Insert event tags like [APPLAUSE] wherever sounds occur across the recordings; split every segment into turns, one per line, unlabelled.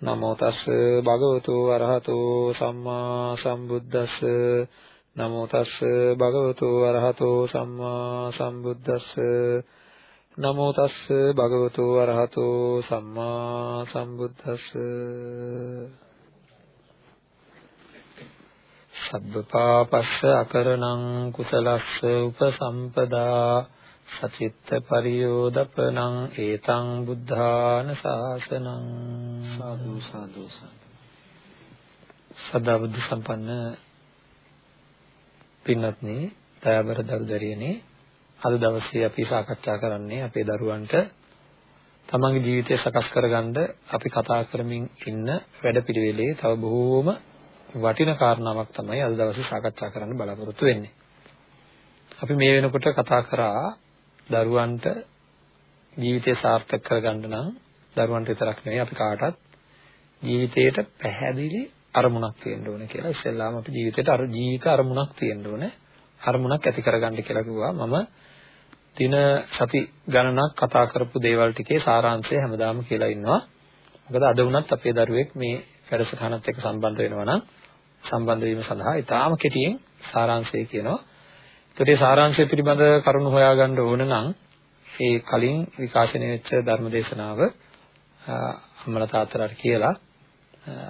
නමෝ තස් භගවතු අරහතෝ සම්මා සම්බුද්දස්ස. නමෝ තස් භගවතු අරහතෝ සම්මා සම්බුද්දස්ස. නමෝ තස් භගවතු අරහතෝ සම්මා සම්බුද්දස්ස. සබ්බපාපස්ස අකරණං කුසලස්ස උපසම්පදා. සචිත්ත පරියෝදපනං ඒතං බුද්ධාන ශාසනං
සාදු සාදු
සදා බුද්ධ සම්පන්න පින්වත්නි දයාබර දරුදරියනේ අද දවසේ අපි සාකච්ඡා කරන්නේ අපේ දරුවන්ට තමන්ගේ ජීවිතය සකස් කරගන්න අපි කතා කරමින් ඉන්න වැඩපිළිවෙලේ තව බොහෝම වටින කාරණාවක් තමයි අද දවසේ සාකච්ඡා කරන්න බලාපොරොත්තු වෙන්නේ. අපි මේ වෙනකොට කතා කරා දරුවන්ට ජීවිතය සාර්ථක කරගන්න නම් දරුවන්ට විතරක් නෙවෙයි අපි කාටත් ජීවිතේට පැහැදිලි අරමුණක් තියෙන්න ඕනේ කියලා. ඉස්සෙල්ලාම අපි ජීවිතේට අර ජීවිත අරමුණක් තියෙන්න ඕනේ. අරමුණක් ඇති කරගන්න කියලා කිව්වා. මම දින සති ගණනක් කතා කරපු දේවල් ටිකේ සාරාංශය හැමදාම කියලා ඉන්නවා. මොකද අද වුණත් අපේ දරුවෙක් මේ වැඩසටහනත් එක්ක සම්බන්ධ වෙනවා නම් සම්බන්ධ වීම සඳහා ඊටාම කෙටියෙන් සාරාංශය කියනවා. ඒකට ඒ සාරාංශය පිළිබඳ කරුණු හොයාගන්න ඕන නම් ඒ කලින් විකාශනය වෙච්ච ධර්මදේශනාව අම්මලා තාත්තලාට කියලා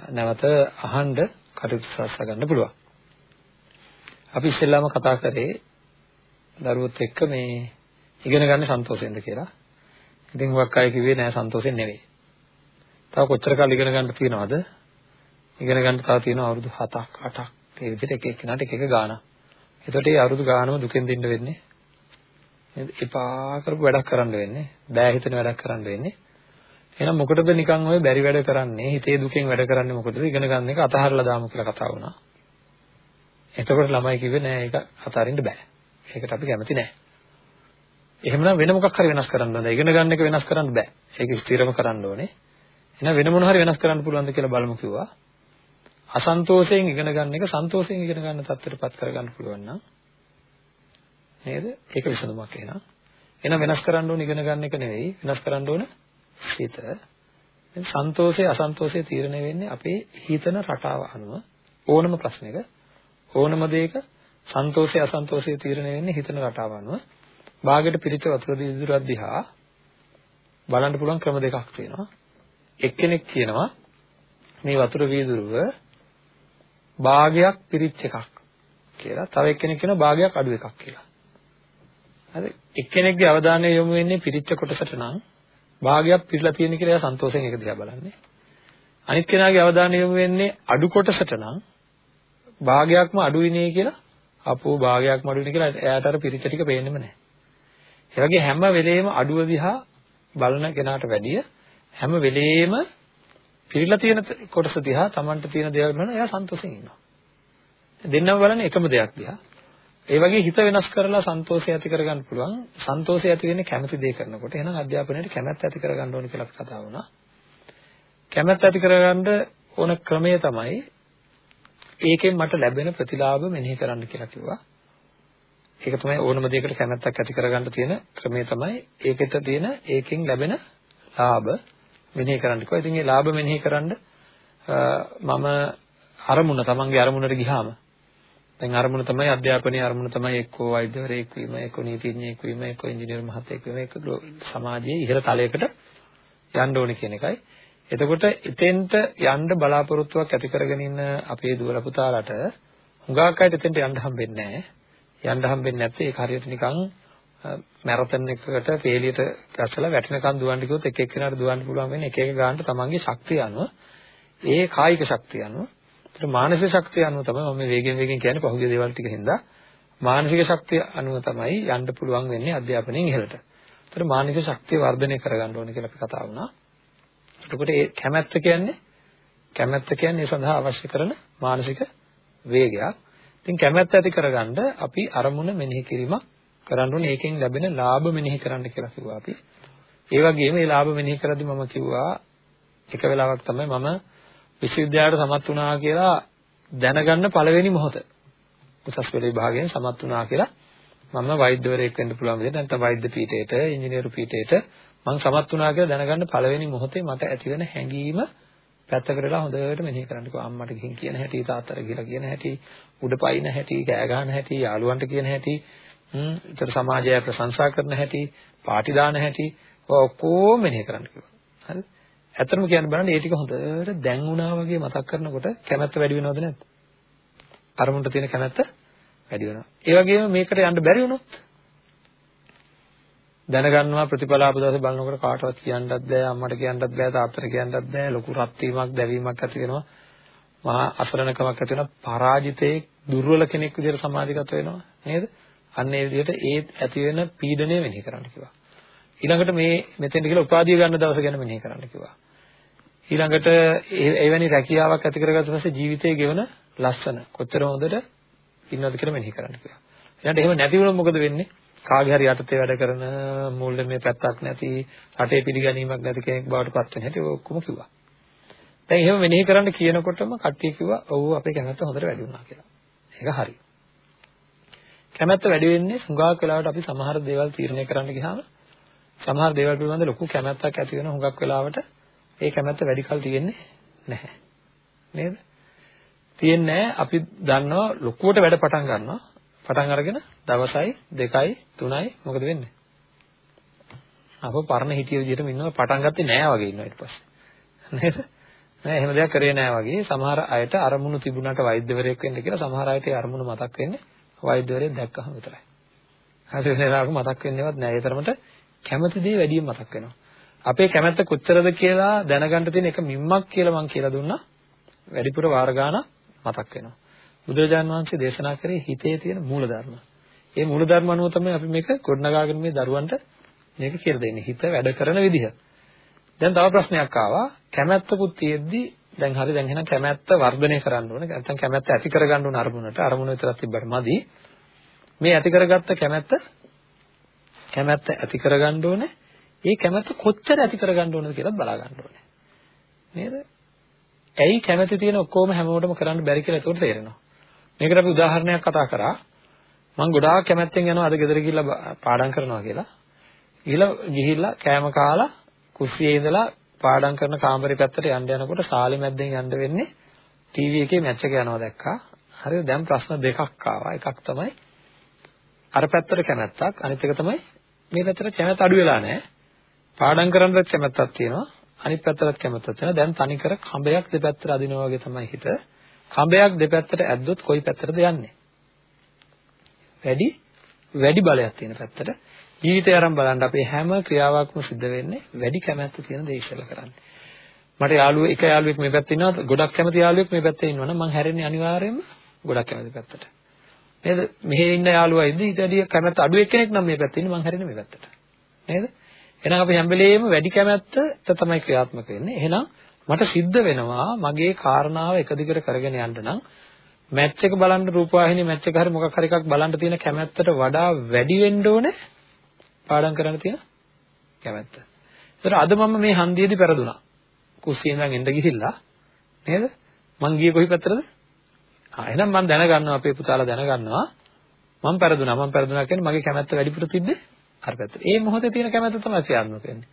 නැවත අහන්න කටයුතු සලස්වා ගන්න පුළුවන්. අපි ඉස්සෙල්ලාම කතා කරේ දරුවොත් එක්ක මේ ඉගෙන ගන්න සන්තෝෂෙන්ද කියලා. ඉතින් හුඟක් අය කිව්වේ නෑ සන්තෝෂෙන් නෙවෙයි. තව කොච්චර කාල ඉගෙන ගන්න තියෙනවද? ඉගෙන ගන්න තව තියෙනවා අවුරුදු 7ක් 8ක් ඒ විදිහට එක එක්කෙනාට එක එක ගාණක්. එතකොට මේ අවුරුදු ගානම දුකෙන් දෙන්න වෙන්නේ. නේද? එපා කරපු වැඩක් කරන්න වෙන්නේ. බෑ හිතෙන වැඩක් කරන්න වෙන්නේ. එහෙනම් මොකටද නිකන් ඔය බැරි වැඩ කරන්නේ? හිතේ දුකෙන් වැඩ කරන්නේ මොකටද? ඉගෙන ගන්න එක අතහරලා දාමු කියලා කතා වුණා. එතකොට ළමයි කිව්වේ නෑ ඒක අතාරින්න බෑ. ඒකට අපි කැමති නෑ. එහෙමනම් වෙන මොකක් හරි වෙනස් කරන්න ඕනේ. ඉගෙන ගන්න එක වෙනස් කරන්න බෑ. ඒක ස්ථිරම කරන්න ඕනේ. එහෙනම් වෙන මොන හරි වෙනස් කරන්න පුළුවන්ද කියලා බලමු කිව්වා. අසන්තෝෂයෙන් ඉගෙන ගන්න එක සන්තෝෂයෙන් ඉගෙන ගන්න තත්ත්වයටපත් කරගන්න පුළුවන් නම් නේද? ඒක විසඳුමක් එහෙනම්. එහෙනම් වෙනස් කරන්න ඕනේ ඉගෙන ගන්න එක නෙවෙයි. වෙනස් කරන්න ඕනේ හිත සන්තෝෂය අසන්තෝෂය තීරණය වෙන්නේ අපේ හිතන රටාව අනුව ඕනම ප්‍රශ්නයක ඕනම දෙයක සන්තෝෂය අසන්තෝෂය තීරණය වෙන්නේ හිතන රටාව අනුව බාගෙට පිරිච්ච වතුර දිදුරක් දිහා බලන්න පුළුවන් ක්‍රම දෙකක් තියෙනවා එක්කෙනෙක් කියනවා මේ වතුර වීදුරුව භාගයක් පිරිච්ච එකක් කියලා තව එක්කෙනෙක් කියනවා භාගයක් අඩු එකක් කියලා හරි එක්කෙනෙක්ගේ අවධානය යොමු වෙන්නේ පිරිච්ච කොටසට නම් භාගයක් පිරලා තියෙන කියලා එයා සන්තෝෂයෙන් ඒක දිහා බලන්නේ. අනිත් කෙනාගේ අවධානය යොමු වෙන්නේ අඩු කොටසට නම් භාගයක්ම අඩුයිනේ කියලා අපෝ භාගයක්ම අඩුයිනේ කියලා එයාට අර පිරිච්ච ටික පේන්නෙම නැහැ. ඒ වගේ හැම වෙලේම අඩුව දිහා බලන කෙනාට වැඩිය හැම වෙලේම පිරීලා තියෙන කොටස දිහා Tamanට තියෙන දේවල් බලන එයා සන්තෝෂයෙන් ඉන්නවා. දෙන්නම බලන්නේ එකම දෙයක් දිහා. ඒ වගේ හිත වෙනස් කරලා සන්තෝෂය ඇති කරගන්න පුළුවන්. සන්තෝෂය ඇති වෙන්නේ කැමති දේ කරනකොට. එහෙනම් අධ්‍යාපනයේ කැමැත්ත ඇති කරගන්න ඕනේ කියලා අපි කතා වුණා. කැමැත්ත ඇති කරගන්න ඕන ක්‍රමය තමයි ඒකෙන් මට ලැබෙන ප්‍රතිලාභ මෙනෙහි කරන්න කියලා කිව්වා. ඒක තමයි ඕනම දෙයකට කැමැත්තක් ඇති කරගන්න තියෙන ක්‍රමය තමයි ඒකට තියෙන ඒකෙන් ලැබෙන ලාභ මෙනෙහි කරන්න කිව්වා. ඉතින් මේ ලාභ මෙනෙහි කරන්න මම අරමුණ තමන්ගේ අරමුණට ගියාම දැන් අරමුණ තමයි අධ්‍යාපනයේ අරමුණ තමයි එක්කෝ වෛද්‍යවරයෙක් වීම, එක්කෝ නීතිඥයෙක් වීම, එක්කෝ ඉංජිනේරු මහත්තයෙක් වීම, එක්ක සමාජයේ ඉහළ තලයකට යන්න ඕනේ කියන එකයි. එතකොට එතෙන්ට යන්න බලාපොරොත්තුවක් ඇති කරගෙන ඉන්න අපේ දුවලා පුතාලට හුඟක් අයට එතෙන්ට යන්න හම්බෙන්නේ නැහැ. යන්න හම්බෙන්නේ නැත්නම් ඒක හරියට නිකන් මැරතන් එකකට පේලියට ගැස්සලා වැටෙනකන් දුවන්න කිව්වොත් එක එක්කෙනාට දුවන්න පුළුවන් වෙන්නේ එක එක ගානට තමන්ගේ ශක්තිය අනුව ඒ කායික ශක්තිය අනුව ඒතර මානසික ශක්තිය අනුව තමයි මම මේ වේගෙන් වේගෙන් කියන්නේ පහුගිය දේවල් ටික හින්දා මානසික ශක්තිය අනුව තමයි යන්න පුළුවන් වෙන්නේ අධ්‍යාපනයෙන් ඉහළට. ඒතර මානසික ශක්තිය වර්ධනය කරගන්න ඕනේ කියලා අපි කතා වුණා. එතකොට ඒ කැමැත්ත කියන්නේ කැමැත්ත කියන්නේ ඒ සඳහා අවශ්‍ය කරන මානසික වේගයක්. ඉතින් කැමැත්ත ඇති කරගන්න අපි අරමුණ මෙනෙහි කිරීමක් කරන්න ඕනේ. ඒකෙන් ලැබෙන ලාභ මෙනෙහි කරන්න කියලා කිව්වා අපි. ඒ වගේම මේ ලාභ මෙනෙහි කරද්දී මම කිව්වා එක වෙලාවක් තමයි මම විශ්වවිද්‍යාලයට සමත් වුණා කියලා දැනගන්න පළවෙනි මොහොත. උසස් පෙළ විභාගයෙන් සමත් වුණා කියලා මම වෛද්‍යවරයෙක් වෙන්න පුළුවන් විදිහට නැත්නම් වෛද්‍ය පීඨයට, ඉංජිනේරු පීඨයට මම සමත් වුණා කියලා දැනගන්න පළවෙනි මොහොතේ මට ඇති වෙන හැඟීම පැත්තකට වෙලා හොඳට මෙනෙහි කරන්නකෝ අම්මට ගිහින් කියන හැටි තාත්තට ගිහලා කියන හැටි උඩ පයින් හැටි කෑ ගහන හැටි යාළුවන්ට කියන හැටි හ්ම් ඊතර සමාජය ප්‍රශංසා කරන හැටි පාටි දාන හැටි ඔක්කොම මෙනෙහි කරන්න කිව්වා. හරිද ඇත්තටම කියන්න බලන්න ඒ ටික හොඳට දැන් වුණා වගේ මතක් කරනකොට කැමැත්ත වැඩි වෙනවද නැද්ද? අරමුණට තියෙන කැමැත්ත වැඩි වෙනවා. ඒ වගේම මේකට යන්න බැරි වුණොත් දැනගන්නවා ප්‍රතිඵල ආපු දවසේ බලනකොට කාටවත් කියන්නත් බෑ අම්මට කියන්නත් බෑ තාත්තට කියන්නත් බෑ ලොකු රත් වීමක් දැවීමක් ඇති වෙනවා. මහා අසරණකමක් ඇති වෙනවා. පරාජිතයේ දුර්වල කෙනෙක් විදිහට සමාජගත වෙනවා නේද? අන්න ඒ විදිහට ඒ ඇති වෙන පීඩනය වෙනෙහි කරන්න කිව්වා ඊළඟට මේ මෙතෙන්ට කියලා උපාධිය ගන්න දවස ගැන මෙනෙහි කරන්න කිව්වා ඊළඟට එවැනි රැකියාවක් ඇති කරගත්ත පස්සේ ජීවිතයේ ගෙවන ලස්සන කොච්චර හොඳට ඉන්නවද කියලා මෙනෙහි කරන්න කිව්වා ඊළඟට එහෙම නැති වුණොත් මොකද වෙන්නේ කාගේ හරි යටතේ වැඩ කරන මූල්‍යමය පැත්තක් නැති රටේ පිළිගැනීමක් නැති කෙනෙක් බවට පත් වෙන හැටි ඔක්කොම කිව්වා. දැන් එහෙම මෙනෙහි කරන්න කියනකොටම කට්ටිය කිව්වා ඔව් අපේ කැමැත්ත හොඳට වැඩි වුණා කියලා. ඒක හරි. කැමැත්ත වැඩි වෙන්නේ හුඟක් වෙලාවට අපි සමහර දේවල් තීරණය කරන්න ගියාම සමහර දේවල් පිළිබඳ ලොකු කැමැත්තක් ඇති වෙන හුඟක් වෙලාවට ඒ කැමැත්ත වැඩි කල් තියෙන්නේ නැහැ. නේද? තියෙන්නේ අපි දන්නවා ලොකුවට වැඩ පටන් ගන්නවා. පටන් අරගෙන දවසයි දෙකයි තුනයි මොකද වෙන්නේ? අප පරණ හිටිය විදිහටම ඉන්නවා පටන් ගත්තේ නෑ වගේ ඉන්නවා ඊට පස්සේ. නේද? නෑ එහෙම දෙයක් කරේ නෑ වගේ සමහර අයට අරමුණු තිබුණාට වෛද්‍යවරයෙක් වෙන්න කියලා සමහර අයට ඒ අරමුණ මතක් වෙන්නේ වෛද්‍යවරයෙක් දැක්කහම විතරයි. හරි වෙලාවක මතක් වෙන්නේවත් නෑ ඒ තරමට කැමති දේ වැඩියෙන් මතක් වෙනවා. අපේ කැමැත්ත කොච්චරද කියලා දැනගන්න තියෙන එක මිම්මක් කියලා මම කියලා දුන්නා. වැඩිපුර වාර ගාණක් මතක් වෙනවා. බුදුරජාන් වහන්සේ දේශනා කරේ හිතේ තියෙන මූලධර්ම. ඒ මූලධර්ම අනුව තමයි අපි මේක ගොඩනගාගෙන මේ දරුවන්ට මේක කියලා දෙන්නේ. හිත වැඩ කරන විදිහ. දැන් තව ප්‍රශ්නයක් ආවා. කැමැත්තකුත් තියෙද්දි දැන් හරි දැන් එහෙනම් කැමැත්ත වර්ධනය කරන්න ඕනේ. නැත්නම් කැමැත්ත ඇති කරගන්න ඕන අරමුණට. අරමුණ විතරක් තිබ්බට මදි. මේ ඇති කරගත්ත කැමැත්ත කැමැත්ත ඇති කරගන්න ඕනේ. ඒ කැමැත්ත කොච්චර ඇති කරගන්න ඕනද කියලා බලා ගන්න ඕනේ. නේද? ඇයි කැමැති තියෙන ඔක්කොම හැමෝටම කරන්න බැරි කියලා ඒකට තේරෙනවා. මේකට අපි උදාහරණයක් කතා කරා. මම ගොඩාක් කැමැත්තෙන් යනවා අද ගෙදර ගිහිල්ලා පාඩම් කරනවා කියලා. ගිහිල්ලා ගිහිල්ලා කෑම කාලා කුස්සියේ ඉඳලා පාඩම් කරන කාමරේ පැත්තට යන්න යනකොට සාලේ මැද්දෙන් යන්න වෙන්නේ ටීවී එකේ මැච් එක යනවා දැක්කා. හරිද? දැන් ප්‍රශ්න දෙකක් ආවා. එකක් තමයි අර පැත්තට කැමැත්තක් අනිත් එක තමයි මේ පැත්තට කැමැත්ත අඩු වෙලා නැහැ. පාඩම් කරන්නත් කැමැත්තක් තියෙනවා. අනිත් පැත්තට කැමැත්තක් තියෙනවා. දැන් තනිකර කඹයක් දෙපැත්තට අදිනවා වගේ තමයි හිත. කඹයක් දෙපැත්තට ඇද්දොත් කොයි පැත්තටද යන්නේ? වැඩි වැඩි බලයක් තියෙන පැත්තට. ජීවිතය අරන් බලන්න අපේ හැම ක්‍රියාවක්ම සිද්ධ වෙන්නේ වැඩි කැමැත්ත තියෙන දේ ඉස්සෙල්ලා කරන්නේ. මට යාළුවෝ එක යාළුවෙක් මේ පැත්තේ ඉන්නවා ගොඩක් කැමති යාළුවෙක් මේ පැත්තේ ඉන්නවනම් මං හැරෙන්නේ අනිවාර්යයෙන්ම ගොඩක් කැමති පැත්තට. නේද? මෙහි ඉන්න යාළුවා ඉද්දි ඊට වැඩිය කැමැත්ත අඩු එක්කෙනෙක් නම් මේ පැත්තේ ඉන්නේ මං හැරෙන්නේ මේ පැත්තට. නේද? එහෙනම් අපි හැම වෙලේම වැඩි කැමැත්ත තමයි ක්‍රියාත්මක වෙන්නේ. එහෙනම් මට සිද්ධ වෙනවා මගේ කාරණාව එක දිගට කරගෙන යන්න නම් මැච් එක බලන්න රූපවාහිනිය මැච් එක හරි මොකක් හරි එකක් බලන්න තියෙන කැමැත්තට වඩා වැඩි වෙන්න ඕනේ පාඩම් කරන්න තියෙන කැමැත්ත. ඒතර අද මම මේ හන්දියේදී පෙරදුනා. කුස්සියෙන් ඉඳන් එන්න ගිහිල්ලා නේද? මං ගියේ කොයි පැත්තටද? ආ එහෙනම් මම දැනගන්නවා අපේ පුතාලා දැනගන්නවා මම පෙරදුනා මම පෙරදුනා කියන්නේ මගේ කැමැත්ත වැඩිපුර තිබ්බේ අර පැත්තට. ඒ මොහොතේ තියෙන කැමැත්ත තමයි ක්‍රියාත්මක වෙන්නේ.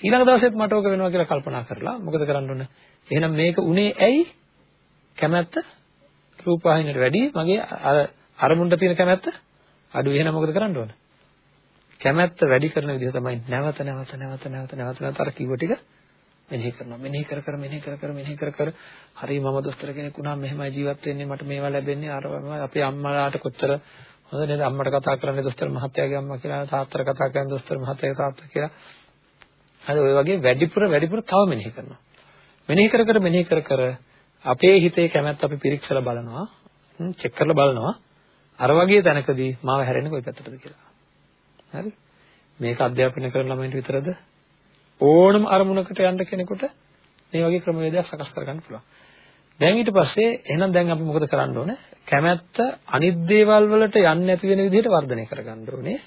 ඊළඟ දවසෙත් මට ඕක වෙනවා කියලා කල්පනා කරලා මොකද කරන්න ඕන? එහෙනම් මේක උනේ ඇයි? කැමැත්ත රූපවාහිනියට වැඩි මගේ අර අරමුණට තියෙන කැමැත්ත අඩු එහෙනම් මොකද කරන්න ඕන? කැමැත්ත වැඩි කරන විදිහ තමයි නැවත නැවත නැවත නැවත නැවත නැවත අර කිව්ව ටික මෙනෙහි කරනවා. මෙනෙහි කර කර මෙනෙහි කර කර මෙනෙහි කර කර හරි මම දොස්තර කෙනෙක් වුණාම මෙහෙමයි ජීවත් වෙන්නේ මට මේවා ලැබෙන්නේ අර අපේ අම්මලාට කොච්චර හොඳ නේද අම්මට කතා කරන්නේ දොස්තර මහත්තයාගේ අම්මා කියලා තාත්තට කතා කරන්නේ දොස්තර මහත්තයාගේ තාත්තා කියලා හරි ඔය වගේ වැඩිපුර වැඩිපුර තව මෙනෙහි කරනවා. මෙනෙහි කර කර මෙනෙහි කර කර අපේ හිතේ කැමැත්ත අපි පිරික්සලා බලනවා, චෙක් කරලා බලනවා. අර වගේ තැනකදී මාව හැරෙන්නේ කොයි පැත්තටද කියලා. හරි? මේක අධ්‍යාපනය කරන ළමයින්ට විතරද? ඕනම අරමුණකට යන්න කෙනෙකුට මේ වගේ ක්‍රමවේදයක් සකස් කරගන්න පුළුවන්. දැන් ඊට පස්සේ එහෙනම් දැන් අපි මොකද කරන්න ඕනේ? කැමැත්ත අනිත් දේවල් වලට යන්නේ නැති වෙන විදිහට වර්ධනය කරගන්න ඕනේ.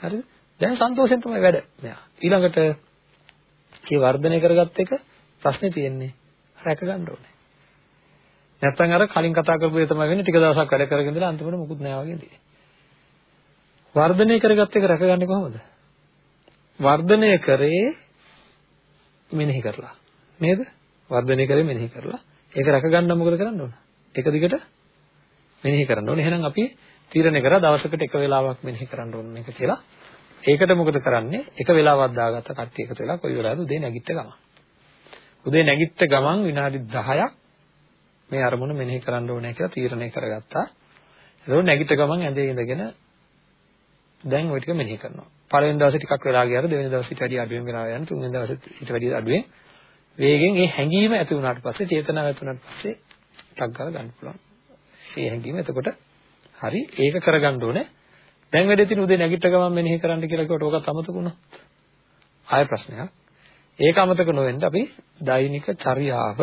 හරිද? දැන් සන්තෝෂෙන් තමයි වැඩ. මෙයා. ඊළඟට කී වර්ධනය කරගත්ත එක ප්‍රශ්නේ තියෙන්නේ. රැක ගන්න ඕනේ. නැත්නම් අර කලින් කතා කරපු දේ තමයි වෙන්නේ ටික දවසක් වැඩ කරගෙන ඉඳලා අන්තිමට මුකුත් නැහැ වගේ දේ. වර්ධනය කරගත්ත එක රැකගන්නේ කොහොමද? වර්ධනය කරේ මෙනෙහි කරලා. නේද? වර්ධනය කරේ මෙනෙහි කරලා. ඒක රැකගන්න මොකද කරන්න ඕන? එක දිගට මෙනෙහි කරන්න ඕනේ. එහෙනම් අපි තීරණය කරා දවසකට එක වෙලාවක් මෙනෙහි කරන්න ඕන එක කියලා. ඒකට මොකද කරන්නේ? එක වෙලාවක් දාගත්ත කට්ටිය එකතු වෙලා කොයි වෙලාවද උදේ නැගිට ගමන්. උදේ නැගිට ගමන් විනාඩි 10ක් මේ අරමුණ මෙනෙහි කරන්න ඕනේ කියලා තීරණය කරගත්තා. ඒක නැගිට ගමන් ඇඳේ ඉඳගෙන දැන් ওই ටික මෙනෙහි කරනවා. පළවෙනි දවසේ ටිකක් වෙලා ගියාට දෙවෙනි දවසේ ඊට වැඩිය අඩුවෙන් වෙලා යන තුන්වෙනි දවසේ ඊට වැඩිය අඩුවෙන් වේගෙන් ඒ හැඟීම ඇති වුණාට පස්සේ චේතනාව ඇති වුණාට පස්සේ ටක් ගාලා ගන්න පුළුවන්. ඒ හැඟීම එතකොට හරි ඒක කරගන්න ඕනේ. දැන් වැඩේ තියෙන උදේ නැගිට ගමන් මෙනෙහි කරන්න කියලා කිව්වට ඕකත් අමතක වුණා. ආය ප්‍රශ්නයක්. ඒක අමතක නොවෙන්න අපි දෛනික චර්යාව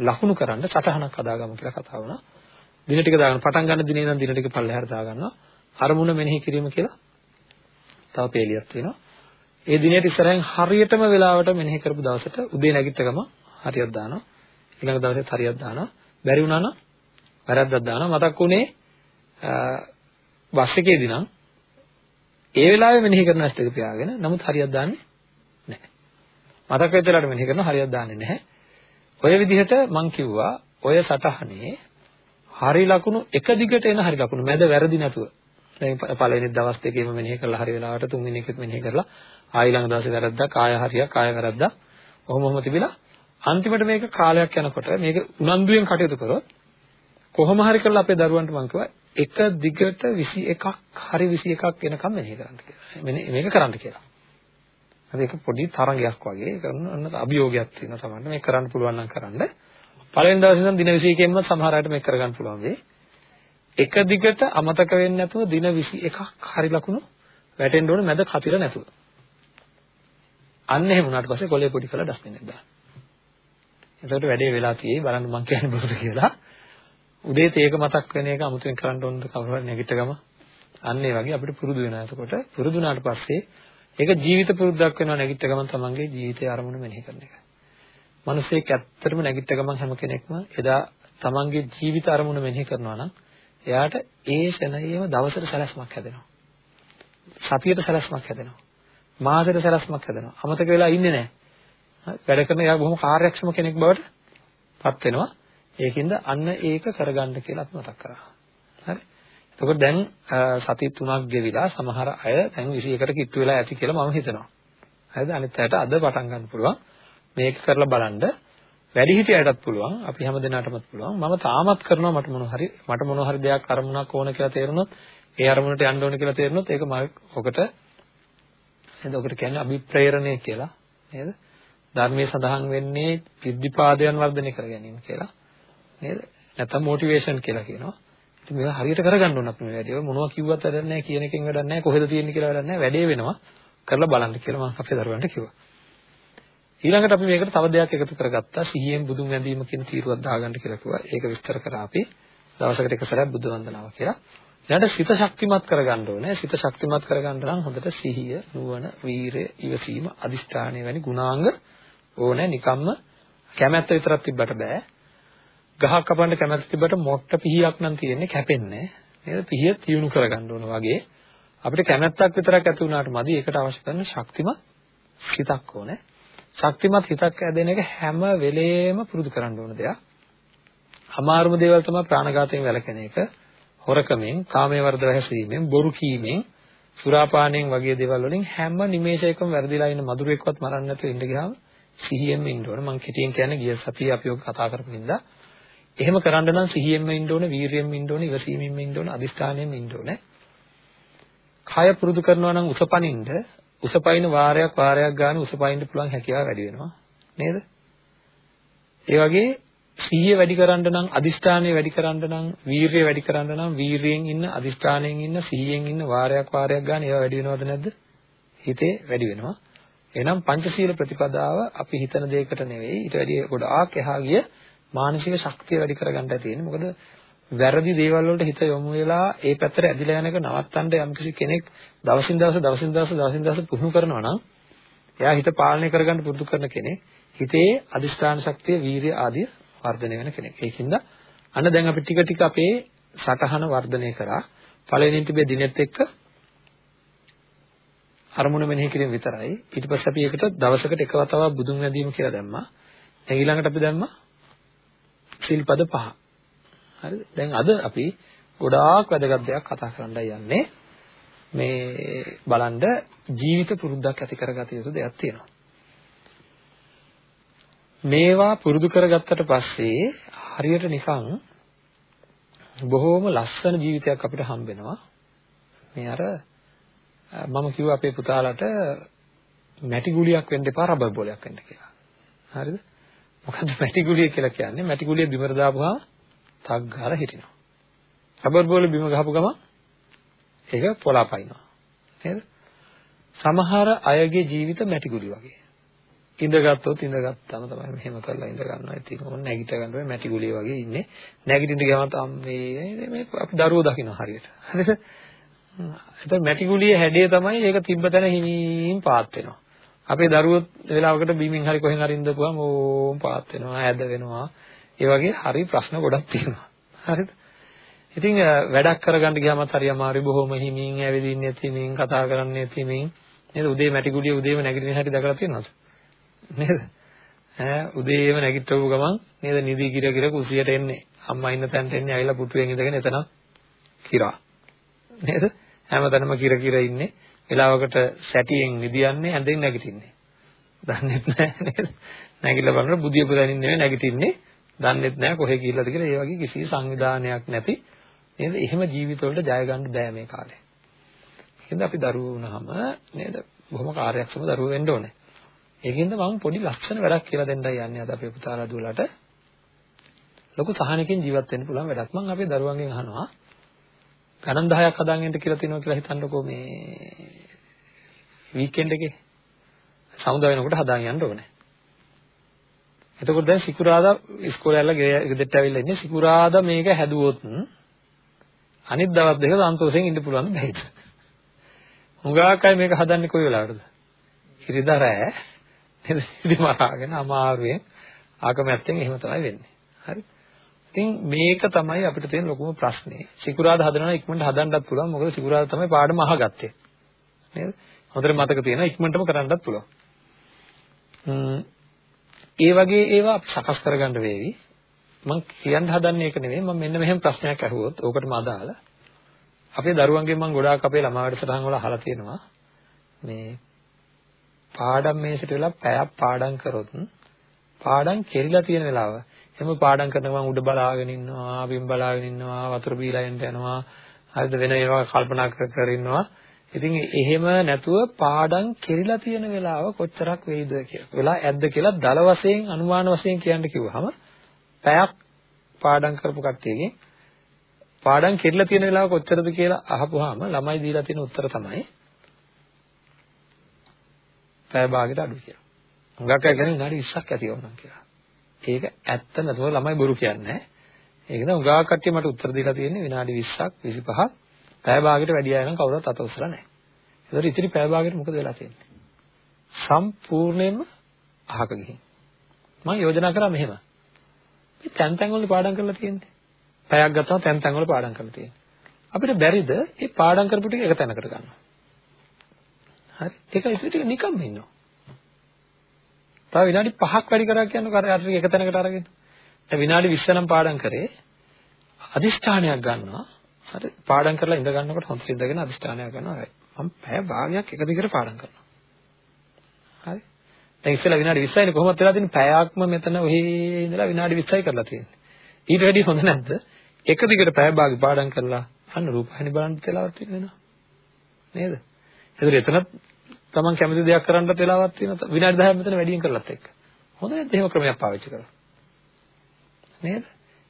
ලකුණු කරන්න සටහනක් හදාගමු කියලා කතා වුණා. දින ටික දාගන්න පටන් ගන්න දිනේ ඉඳන් දින ටික පල්ලෙහාට දාගන්නවා. අරමුණ මෙනෙහි කිරීම කියලා තව පේලියක් තියෙනවා. ඒ දිනේට ඉස්සරහින් හරියටම වෙලාවට මෙනෙහි කරපු දවසට උදේ නැගිට ගම හරියක් දානවා. ඊළඟ දවසෙත් හරියක් දානවා. බැරි වුණා නම් වැරද්දක් දානවා. මතක් වුණේ බස් එකේදී නම් ඒ වෙලාවේ මෙනෙහි කරන ඇස් දෙක පියාගෙන නමුත් හරියක් දාන්නේ නැහැ. මතක වෙතලාට මෙනෙහි කරනවා හරියක් දාන්නේ නැහැ. ඔය විදිහට මම කිව්වා ඔය සටහනේ හරි ලකුණු එක දිගට එන හරි ලකුණු මැද වැරදි නැතුව දැන් පළවෙනි දවස් දෙකේම මෙනෙහි කරලා හරි වෙලාවට තුන්වෙනි එකෙත් මෙනෙහි කරලා ආයි ළඟ දවසේ වැරද්දක් ආය හරියක් ආය වැරද්දක් ඔහොම ඔහොම තිබිලා අන්තිමට මේක කාලයක් යනකොට මේක උනන්දුවෙන් කටයුතු කරොත් කොහොම හරි කරලා අපේ දරුවන්ට මම කිව්වා එක දිගට 21ක් හරි 21ක් එනකම් මෙනෙහි කරන්න කියලා. මේක කරන්න කියලා. හරි ඒක පොඩි තරංගයක් වගේ කරන අභියෝගයක් තියෙනවා තමයි මේක කරන්න පුළුවන් නම් කරන්න. පළවෙනි දවසේ ඉඳන් දින 21කින්ම සමහර අයට මේක කරගන්න පුළුවන් වෙයි. එක දිගට අමතක වෙන්නේ නැතුව දින 21ක් හරි ලකුණු වැටෙන්න ඕනේ මැද කතිර නැතුව. අන්න එහෙම වුණාට පස්සේ කොලේ පොඩි කරලා ඩස්බින් එකක් දාන්න. එතකොට වැඩේ වෙලා තියෙයි බලන්න මං කියන්නේ මොකද කියලා. උදේ තේක මතක් වෙන එක අමුතුවෙන් කරන්න ඕනද කවුරු හරි නැගිට ගම. අන්න ඒ වගේ අපිට පුරුදු වෙනවා. එතකොට පුරුදු වුණාට පස්සේ ඒක ජීවිත පුරුද්දක් වෙනවා නැගිට ගමන් තමන්ගේ ජීවිතයේ අරමුණු මෙනෙහි කරන එක. මිනිස්සෙක් ඇත්තටම නැගිට ගමන් හැම කෙනෙක්ම එදා තමන්ගේ ජීවිත අරමුණු මෙනෙහි කරනවා නම් එයාට ඒ ශනේයම දවසට සැලැස්මක් හැදෙනවා. සතියට සැලැස්මක් හැදෙනවා. මාසෙට සැලැස්මක් හැදෙනවා. අමතක වෙලා ඉන්නේ නැහැ. වැඩ කරන එයා බොහොම කාර්යක්ෂම කෙනෙක් බවට පත් වෙනවා. ඒකින්ද අන්න ඒක කරගන්න කියලා අපි මතක් කරා. හරි. එතකොට දැන් සති තුනක් ගෙවිලා සමහර අය දැන් 21කට කිට්ටු වෙලා ඇති කියලා මම හිතනවා. හරිද? අනිත් අයට අද පටන් ගන්න පුළුවන්. මේක කරලා බලන්න. වැඩි හිටියටත් පුළුවන්. අපි හැම දෙනාටමත් පුළුවන්. මම තාමත් කරනවා මට මොන හරි මට මොන හරි දෙයක් අරමුණක් ඕන කියලා තේරුණොත් ඒ අරමුණට යන්න ඕන කියලා තේරුණොත් ඒක මම ඔකට නේද? ඔකට කියන්නේ අභිප්‍රේරණය කියලා. නේද? ධර්මයේ සඳහන් වෙන්නේ විද්ධිපාදයන් වර්ධනය කර ගැනීම කියලා. නේද? නැත්නම් මොටිවේෂන් කියලා කියනවා. ඉතින් මේක හරියට කරගන්න ඕන අපි මේ වැඩේ. මොනවා කිව්වත් වැඩක් නැහැ කියන එකෙන් වැඩක් නැහැ. කොහෙද තියෙන්නේ කියලා වැඩක් නැහැ. වැඩේ වෙනවා. කරලා බලන්න කියලා මම අපේ දරුවන්ට කිව්වා. ඊළඟට අපි මේකට තව දෙයක් එකතු කරගත්තා. සිහියෙන් බුදුන් වැඳීම කියන තීරුවක් දාගන්න කියලා කිව්වා. ඒක විස්තර කරා අපි දවසකට එක සැරයක් බුදු වන්දනාව කියලා. ඊළඟට සිත ශක්තිමත් කරගන්න ඕනේ. සිත ශක්තිමත් කරගන්න නම් හොඳට සිහිය, නුවණ, වීරය, ඉවසීම, අදිෂ්ඨානය වැනි ගුණාංග ඕනේ. නිකම්ම කැමැත්ත විතරක් තිබ්බට බෑ. ගහක් කපන්න කැමැත්ත තිබ්බට මොට්ට පිහියක් නම් තියෙන්නේ කැපෙන්නේ නේද? පිහිය තියුණු කරගන්න ඕන වගේ අපිට කැමැත්තක් විතරක් ඇති වුණාට මදි. ඒකට අවශ්‍ය කරන ශක්තිමත් හිතක් ඕනේ. ශක්තිමත් හිතක් ඇදෙන එක හැම වෙලේම පුරුදු කරන්න ඕන දෙයක්. අමාරුම දේවල් තමයි ප්‍රාණඝාතයෙන් වැළකෙන එක. හොරකමෙන්, කාමයේ වර්ධව හැසිරීමෙන්, බොරු කීමෙන්, සුරාපානයෙන් වගේ දේවල් වලින් හැම නිමේෂයකම වැරදිලා ඉන්න මధుරෙක්වත් මරන්න නැතුව ඉන්න ගියාම සිහියෙන්ම ඉන්න ඕන. මම කෙටියෙන් කියන්නේ ගිය සතියේ අපි ඔක කතා කරපු හින්දා එහෙම කරන්න නම් සිහියෙන්ම ඉන්න ඕන, වීරියෙන්ම ඉන්න ඕන, ඉවසීමෙන්ම ඉන්න ඕන, අදිස්ථානයෙන්ම ඉන්න ඕන. කය පුරුදු කරනවා නම් උසපනින්ද උසපයින් වාරයක් වාරයක් ගන්න උසපයින්ට පුළුවන් හැකියාව වැඩි වෙනවා. නේද? ඒ වගේ සිහිය වැඩි කරන්න නම් අදිෂ්ඨානය වැඩි කරන්න නම් වීරිය වැඩි කරන්න නම් වීරියෙන් ඉන්න අදිෂ්ඨානයෙන් ඉන්න සිහියෙන් ඉන්න වාරයක් වාරයක් ගන්න ඒවා වැඩි වෙනවද නැද්ද හිතේ වැඩි වෙනවා එහෙනම් පංචශීල ප්‍රතිපදාව අපි හිතන දෙයකට නෙවෙයි ඊට වැඩිය ගොඩාක් එහා ගිය මානසික ශක්තිය වැඩි කරගන්නයි තියෙන්නේ. මොකද වැරදි දේවල් වලට හිත යොමු වෙලා ඒ පැත්තට ඇදිලා යන එක නවත්තන්න යම්කිසි කෙනෙක් දවසින් දවස දවසින් දවස දවසින් දවස පුහුණු කරනවා නම් එයා හිත පාලනය කරගන්න පුරුදු කරන කෙනෙක් හිතේ අදිෂ්ඨාන ශක්තිය, වීරිය ආදිය වර්ධනය වෙන කෙනෙක්. ඒකින්ද අන්න දැන් අපි ටික ටික අපේ සටහන වර්ධනය කරා. පළවෙනිින් තිබේ දිනෙත් එක්ක අරමුණ මෙනෙහි කිරීම විතරයි. ඊට පස්සේ අපි ඒකට දවසකට එක වතාවක් බුදුන් වැඳීම කියලා දැම්මා. දැන් ඊළඟට අපි දැම්මා සිල්පද පහ. හරිද? දැන් අද අපි ගොඩාක් වැදගත් දෙයක් කතා කරන්නයි යන්නේ. මේ බලන්න ජීවිත පුරුද්දක් ඇති කරගත යුතු දෙයක් තියෙනවා. මේවා පුරුදු කරගත්තට පස්සේ හරියට නිකන් බොහෝම ලස්සන ජීවිතයක් අපිට හම්බ වෙනවා. මේ අර මම කිව්වා අපේ පුතාලට මැටි ගුලියක් වෙන්න එපා රබර් බෝලයක් වෙන්න කියලා. හරිද? මොකද්ද මැටි ගුලිය කියලා කියන්නේ? මැටි ගුලිය බිමට දාපුවාම තක් ගාලා හිටිනවා. රබර් බෝලේ බිම ගහපු ගමන් ඒක පොළාපයින්නවා. නේද? සමහර අයගේ ජීවිත මැටි ගුලි වගේ. ඉඳගත්තොත් ඉඳගත්තාම තමයි මෙහෙම කරලා ඉඳ ගන්නවා. ඉතින් ඕන නැගිට ගන්න මැටි ගුලිය වගේ ඉන්නේ. නැගිටින්න ගියාම තමයි මේ අපි දරුවෝ දකින්න හරියට. හරිද? එතකොට මැටි ගුලියේ හැඩය තමයි ඒක තිබ්බ තැන හිමින් පාත් වෙනවා. අපේ දරුවෝ වෙලාවකට බීමින් හරි කොහෙන් හරි ඉඳපුවම ඕම් පාත් වෙනවා, ඇද වෙනවා. ඒ වගේ හරි ප්‍රශ්න ගොඩක් තියෙනවා. හරිද? ඉතින් වැඩක් කරගන්න ගියාමත් හරි අමාරුයි. බොහොම හිමින් ඇවිදින්නේ තිමින් කතා කරන්නේ තිමින්. නේද? උදේ මැටි ගුලිය උදේම නැගිටින හැටි දැකලා තියෙනවද? නේද? ඈ උදේම නැගිටවපු ගමන් නේද? නිදි කිර කිර කුසියට එන්නේ. අම්මා ඉන්න තැනට එන්නේ ඇවිල්ලා පුටුවෙන් ඉඳගෙන එතන කිරා. නේද? හැමතැනම කිර කිර ඉන්නේ. වෙලාවකට සැටියෙන් නිදියන්නේ ඇඳෙන් නැගිටින්නේ. දන්නේත් නැහැ නේද? නැගිටලා බලනකොට බුදිය පුදනින් නෙවෙයි නැගිටින්නේ. දන්නේත් නැහැ කොහෙ ගිහිල්ලාද කියලා. ඒ වගේ කිසි සංවිධානයක් නැති නේද? එහෙම ජීවිතවලට ජය ගන්න බෑ මේ කාලේ. ඒකෙන්ද අපි දරුවෝ වුණාම නේද? බොහොම කාර්යක්ෂම දරුවෝ වෙන්න ඕනේ. ඒකෙන්ද මම පොඩි ලක්ෂණ වැඩක් කියලා දෙන්නයි යන්නේ අද අපේ පුතාලා දුවලට ලොකු සහනකින් ජීවත් වෙන්න පුළුවන් වැඩක්. මම අපේ දරුවන්ගෙන් අහනවා ගණන් 10ක් හදාගෙන ඉන්න කියලා තියෙනවා කියලා හිතන්නකෝ මේ වීකෙන්ඩ් එකේ. සමුදා වෙනකොට හදාගෙන යන්න ඕනේ. එතකොට දැන් සිකුරාදා ඉස්කෝලේ ඇවිල්ලා ගෙදරට ඇවිල්ලා ඉන්නේ සිකුරාදා මේක හැදුවොත් අනිත් දවස් දෙක සන්තෝෂයෙන් ඉන්න පුළුවන් බෑද? හුඟක් අය මේක හදන්නේ කොයි වෙලාවටද? ඉරිදා රෑ නේද? ඉදි මරාගෙන අමාරුවෙන් ආකමැත්තෙන් එහෙම තමයි වෙන්නේ. හරි? ඉතින් මේක තමයි අපිට තියෙන ලොකුම ප්‍රශ්නේ. සිකුරාදා හදනවා ඉක්මනට හදන්නත් පුළුවන්. මොකද සිකුරාදා තමයි පාඩම අහගත්තේ. නේද? හොඳට මතක තියෙනවා ඉක්මනටම කරන්නත් පුළුවන්. ඒ වගේ ඒවා අපි සකස් කරගන්න වේවි. මම කියන්න හදන්නේ ඒක නෙවෙයි. මම මෙන්න මෙහෙම ප්‍රශ්නයක් අහුවොත් ඕකටම අදාළ. අපේ දරුවන්ගෙන් මම ගොඩාක් අපේ ළමා වැඩසටහන් වල අහලා තියෙනවා. මේ පාඩම් මේසෙට වෙලා පැයක් පාඩම් කරොත් පාඩම් කෙරිලා තියෙන වෙලාව එහෙම පාඩම් කරනවා උඩ බලාගෙන ඉන්නවා බිම් බලාගෙන ඉන්නවා වතුර බීලා යන්න යනවා හරිද වෙන ඒවා කල්පනා කර කර ඉන්නවා ඉතින් එහෙම නැතුව පාඩම් කෙරිලා තියෙන වෙලාව කොච්චරක් වෙයිද කියලා. වෙලා ඇද්ද කියලා දල වශයෙන් අනුමාන වශයෙන් කියන්න කිව්වහම පැයක් පාඩම් කරපු කට්ටියගෙන් පාඩම් කෙරිලා තියෙන වෙලාව කොච්චරද කියලා අහපුවාම ළමයි දීලා තියෙන උත්තර තමයි පැය භාගයට අඩු කියලා. හුඟක් අය කියන්නේ විනාඩි 20ක් ඇති වුණා කියලා. ඒක ඇත්ත නැතුව ළමයි බොරු කියන්නේ. ඒකද හුඟක් කට්ටිය මට උත්තර දීලා තියෙන්නේ විනාඩි 20ක් 25ක් පැය භාගයට වැඩි අය නම් කවුරුත් අත උස්සලා නැහැ. ඒතර ඉතිරි පැය භාගයට මොකද වෙලා තියෙන්නේ? සම්පූර්ණයෙන්ම අහක ගිහින්. මම යෝජනා කරා මෙහෙම. මේ තැන් තැන් වල පාඩම් කරලා තියෙන්නේ. පැයක් ගත්තම තැන් තැන් වල පාඩම් කරලා තියෙන්නේ. අපිට බැරිද මේ පාඩම් කරපු ටික එක තැනකට ගන්න? හරි. ඒක ඉතින් ටික නිකම්ම ඉන්නවා. තව විනාඩි 5ක් වැඩි කරා කියන්නකො අර අර එක තැනකට අරගෙන. දැන් විනාඩි 20 නම් පාඩම් කරේ අදිෂ්ඨානයක් ගන්නවා. හරි. පාඩම් කරලා ඉඳ ගන්නකොට හොඳට ඉඳගෙන අදිෂ්ඨානයක් ගන්නවා. මම පැය භාගයක් එක දිගට පාඩම් කරනවා. හරි. දැන් ඉස්සෙල්ලා විනාඩි 20යිනේ කොහොමද වෙලා තියෙන්නේ? පැයක්ම මෙතන ඔහේ ඉඳලා විනාඩි 20යි කරලා තියෙන්නේ. ඊට වැඩිය හොඳ නැද්ද? එක දිගට පැය භාගි පාඩම් කරලා අන්න රූපහිනි බලන්න වෙලාවක් තියෙනවා. නේද? ඒතර එතනත් තමන් කැමති දෙයක් කරන්නත් වෙලාවක් තියෙනවා. විනාඩි 10ක් මෙතන වැඩියෙන් කරලත් එක්ක. හොඳ නැද්ද එහෙම ක්‍රමයක් පාවිච්චි කරලා? නේද?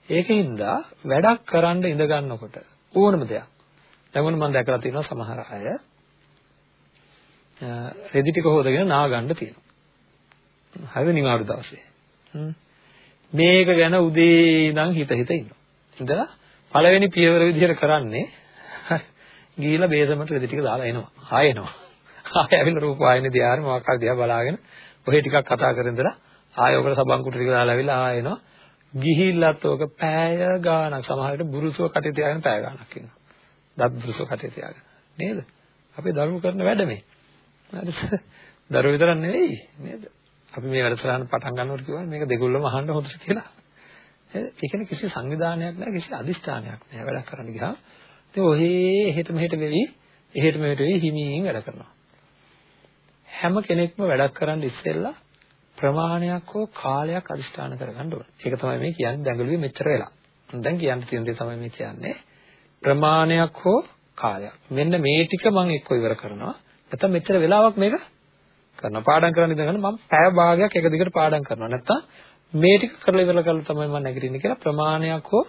ඒකින්ද වැඩක් කරන්න ඉඳ ගන්නකොට ඕනම දෙයක්. දැන් මම දැකලා තියෙනවා සමහර අය රෙදි ටික හොදගෙන නා ගන්න තියෙනවා. හරිද නිවාඩු දවසේ. මේක ගැන උදේ ඉඳන් හිත හිත ඉන්නවා. ඉඳලා පළවෙනි පියවර විදිහට කරන්නේ ගිහිලා බේසමට රෙදි ටික දාලා එනවා. ආයෙ එනවා. ආයෙ ඇවිල්ලා රූප වාහිනිය දිහාම මොකක් හරි දිහා බලාගෙන ඔහෙ ටිකක් කතා කරගෙන ඉඳලා ආයෙ ඔකට සබන් කුටි ටික දාලා ඇවිල්ලා ආයෙ එනවා. ගිහිල්ලත් ඔක පෑය ගාණක් සමහරවිට බුරුසුව කටේ තියාගෙන පෑය ගාණක් ඉන්නවා. දත් බුරුසුව කටේ තියාගෙන. නේද? අපේ දරුවෝ කරන වැඩ මේ. හරිද? දරුවෝ විතරක් නෙවෙයි නේද? අපි මේ වැඩසටහන පටන් ගන්නකොට කිව්වා මේක දෙගොල්ලම අහන්න හොඳට කියලා. නේද? ඒ කියන්නේ කිසි සංවිධානයක් නැහැ කිසි අදිෂ්ඨානයක් නැහැ වැඩක් කරන්න ගියාම. ඉතින් ඔහේ එහෙට මෙහෙට වෙවි එහෙට මෙහෙට වෙවි හිමින් වැඩ කරනවා. හැම කෙනෙක්ම වැඩක් කරන්න ඉස්සෙල්ලා ප්‍රමාණයක් හෝ කාලයක් අදිෂ්ඨාන කරගන්න ඕනේ. ඒක තමයි මේ කියන්නේ දඟලුවේ මෙච්චර වෙලා. දැන් කියන්න තියෙන දේ තමයි මේ කියන්නේ. ප්‍රමාණයක් හෝ කාලයක්. මෙන්න මේ ටික මම එක්ක ඉවර කරනවා. නැත්නම් මෙච්චර වෙලාවක් මේක කරනවා. පාඩම් කරන්න ඉඳගෙන මම පැය භාගයක් එක දිගට පාඩම් කරනවා. නැත්නම් මේ ටික කරලා ඉවර කරලා තමයි මම නැගිටින්නේ කියලා ප්‍රමාණයක් හෝ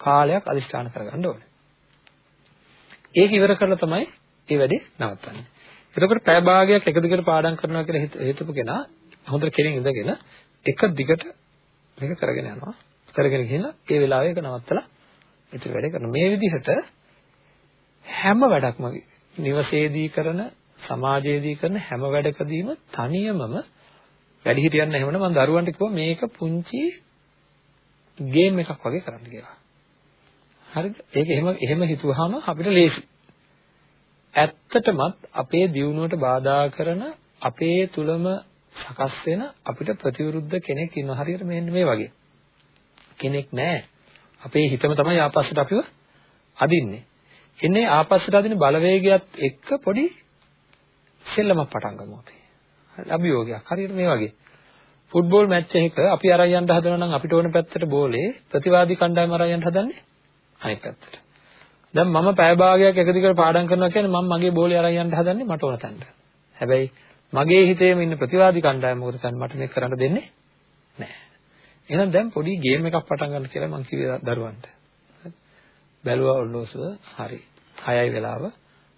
කාලයක් අදිෂ්ඨාන කරගන්න ඕනේ. ඒක ඉවර කරලා තමයි මේ වැඩේ නවත්තන්නේ. එතකොට පැය භාගයක් එක දිගට පාඩම් කරනවා කියලා හිතපු කෙනා හොඳට කෙලින් ඉඳගෙන එක දිගට මේක කරගෙන යනවා. කරගෙන ගිහින් ඒ වෙලාවේ ඒක නවත්තලා ඉතින් වැඩේ කරනවා. මේ විදිහට හැම වැඩක්ම නිවසේදී කරන සමාජයේදී කරන හැම වැඩකදීම තනියමම වැඩි හිටියන්න එහෙමනම් මම දරුවන්ට කිව්වා මේක පුංචි ගේම් එකක් වගේ කරන්න කියලා. හරිද? ඒක එහෙම එහෙම හිතුවාම අපිට ලේසි. ඇත්තටමත් අපේ දියුණුවට බාධා කරන අපේ තුලම සකස් වෙන අපිට ප්‍රතිවිරුද්ධ කෙනෙක් ඉන්නවා හරියට මෙන්න මේ වගේ. කෙනෙක් නැහැ. අපේ හිතම තමයි ආපස්සට අපිව අදින්නේ. එන්නේ ආපස්සට අදින බලවේගයත් එක්ක පොඩි සෙල්ලමක් පටන් ගමු අපි. අභියෝගයක්. හරියට මේ වගේ. ෆුට්බෝල් මැච් එකක අපි අරන් යන්න හදනවා නම් අපිට ඕන පැත්තට බෝලේ ප්‍රතිවාදී කණ්ඩායම අරන් යන්න හදන්නේ අනිත් පැත්තට. දැන් මම පැය භාගයක් එක දිගට පාඩම් කරනවා කියන්නේ මම මගේ බෝලේ අරන් යන්න හදන්නේ මට ඕන තැනට. හැබැයි මගේ හිතේම ඉන්න ප්‍රතිවාදී කණ්ඩායම මොකද කරන්නේ මට මේක කරන්න දෙන්නේ නැහැ. එහෙනම් දැන් පොඩි ගේම් එකක් පටන් ගන්න කියලා මම කිව්වේ දරුවන්ට. බැලුවා ඔල්ලෝසුව හරි. 6යි වෙලාව.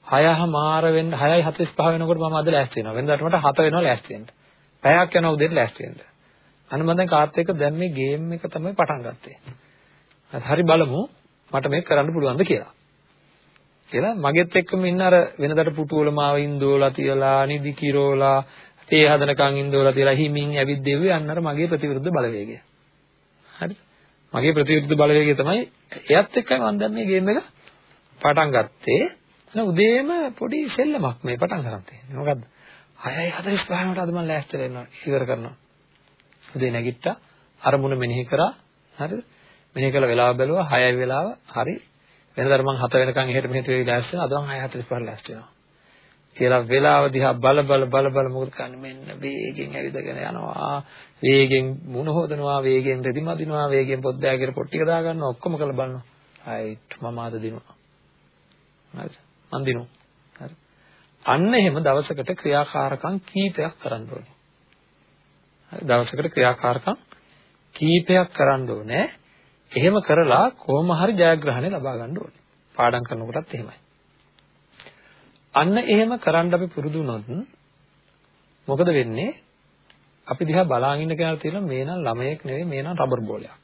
6 මාර වෙන්න 6:45 වෙනකොට මම අද ලෑස්ති වෙනවා. වෙනදාට මට 7 වෙනවා ලෑස්ති වෙන්න. පැයක් යනවා උදේට ලෑස්ති වෙන්න. අන්න මම දැන් කාත් එක්ක දැන් මේ ගේම් එක තමයි පටන් ගත්තේ. හරි බලමු මට මේක කරන්න පුළුවන්ද කියලා. කියලා මගෙත් එක්කම ඉන්න අර වෙනදාට පුටුවල මාව ඉන්දෝලා තියලා නිදි කිරෝලා තේ හදනකන් ඉන්දෝලා තියලා හිමින් ඇවිත් දෙව්වේ අන්න අර මගේ ප්‍රතිවිරුද්ධ බලවේගය. හරිද? මගේ ප්‍රතිවිරුද්ධ බලවේගය තමයි එයත් එක්කයි මම දැන් මේ ගේම් එක පටන් ගත්තේ. එන උදේම පොඩි සෙල්ලමක් මේ පටන් ගන්න තියෙන්නේ. මොකද්ද? 6:45 වුණාට අද මම ලෑස්ති වෙනවා ඉවර කරනවා. උදේ නැගිට්ටා අරමුණ මෙනෙහි කරා. හරිද? මෙනෙහි කළ වෙලාව බැලුවා 6යි වෙලාව. හරි. වෙනදාට මම 7 වෙනකන් එහෙට මෙහෙට වෙයි ලෑස්ති වෙනවා. අද මම 6:45 ලෑස්ති වෙනවා. කියලා වෙලාව දිහා බල බල බල බල මොකද කරන්නේ? මෙන්න වේගෙන් ඇවිදගෙන යනවා. වේගෙන් මුණ හොදනවා වේගෙන් රෙදි මදිනවා වේගෙන් පොත් බෑගේට පොට් ටික දා ගන්නවා ඔක්කොම කරලා බලනවා. හයිට් මම ආද දිනුවා. හරිද මන් දිනුවා. හරි. අන්න එහෙම දවසකට ක්‍රියාකාරකම් කීපයක් කරන්න ඕනේ. හරි. දවසකට ක්‍රියාකාරකම් කීපයක් කරන්න ඕනේ. එහෙම කරලා කොහොම හරි ජයග්‍රහණය ලබා ගන්න ඕනේ පාඩම් කරනකොටත් එහෙමයි අන්න එහෙම කරන්න අපි පුරුදු වුණොත් මොකද වෙන්නේ? අපි දිහා බලාගෙන ඉන්න කෙනාට තියෙනවා මේ නම් ළමයෙක් නෙවෙයි මේ නම් රබර් බෝලයක්.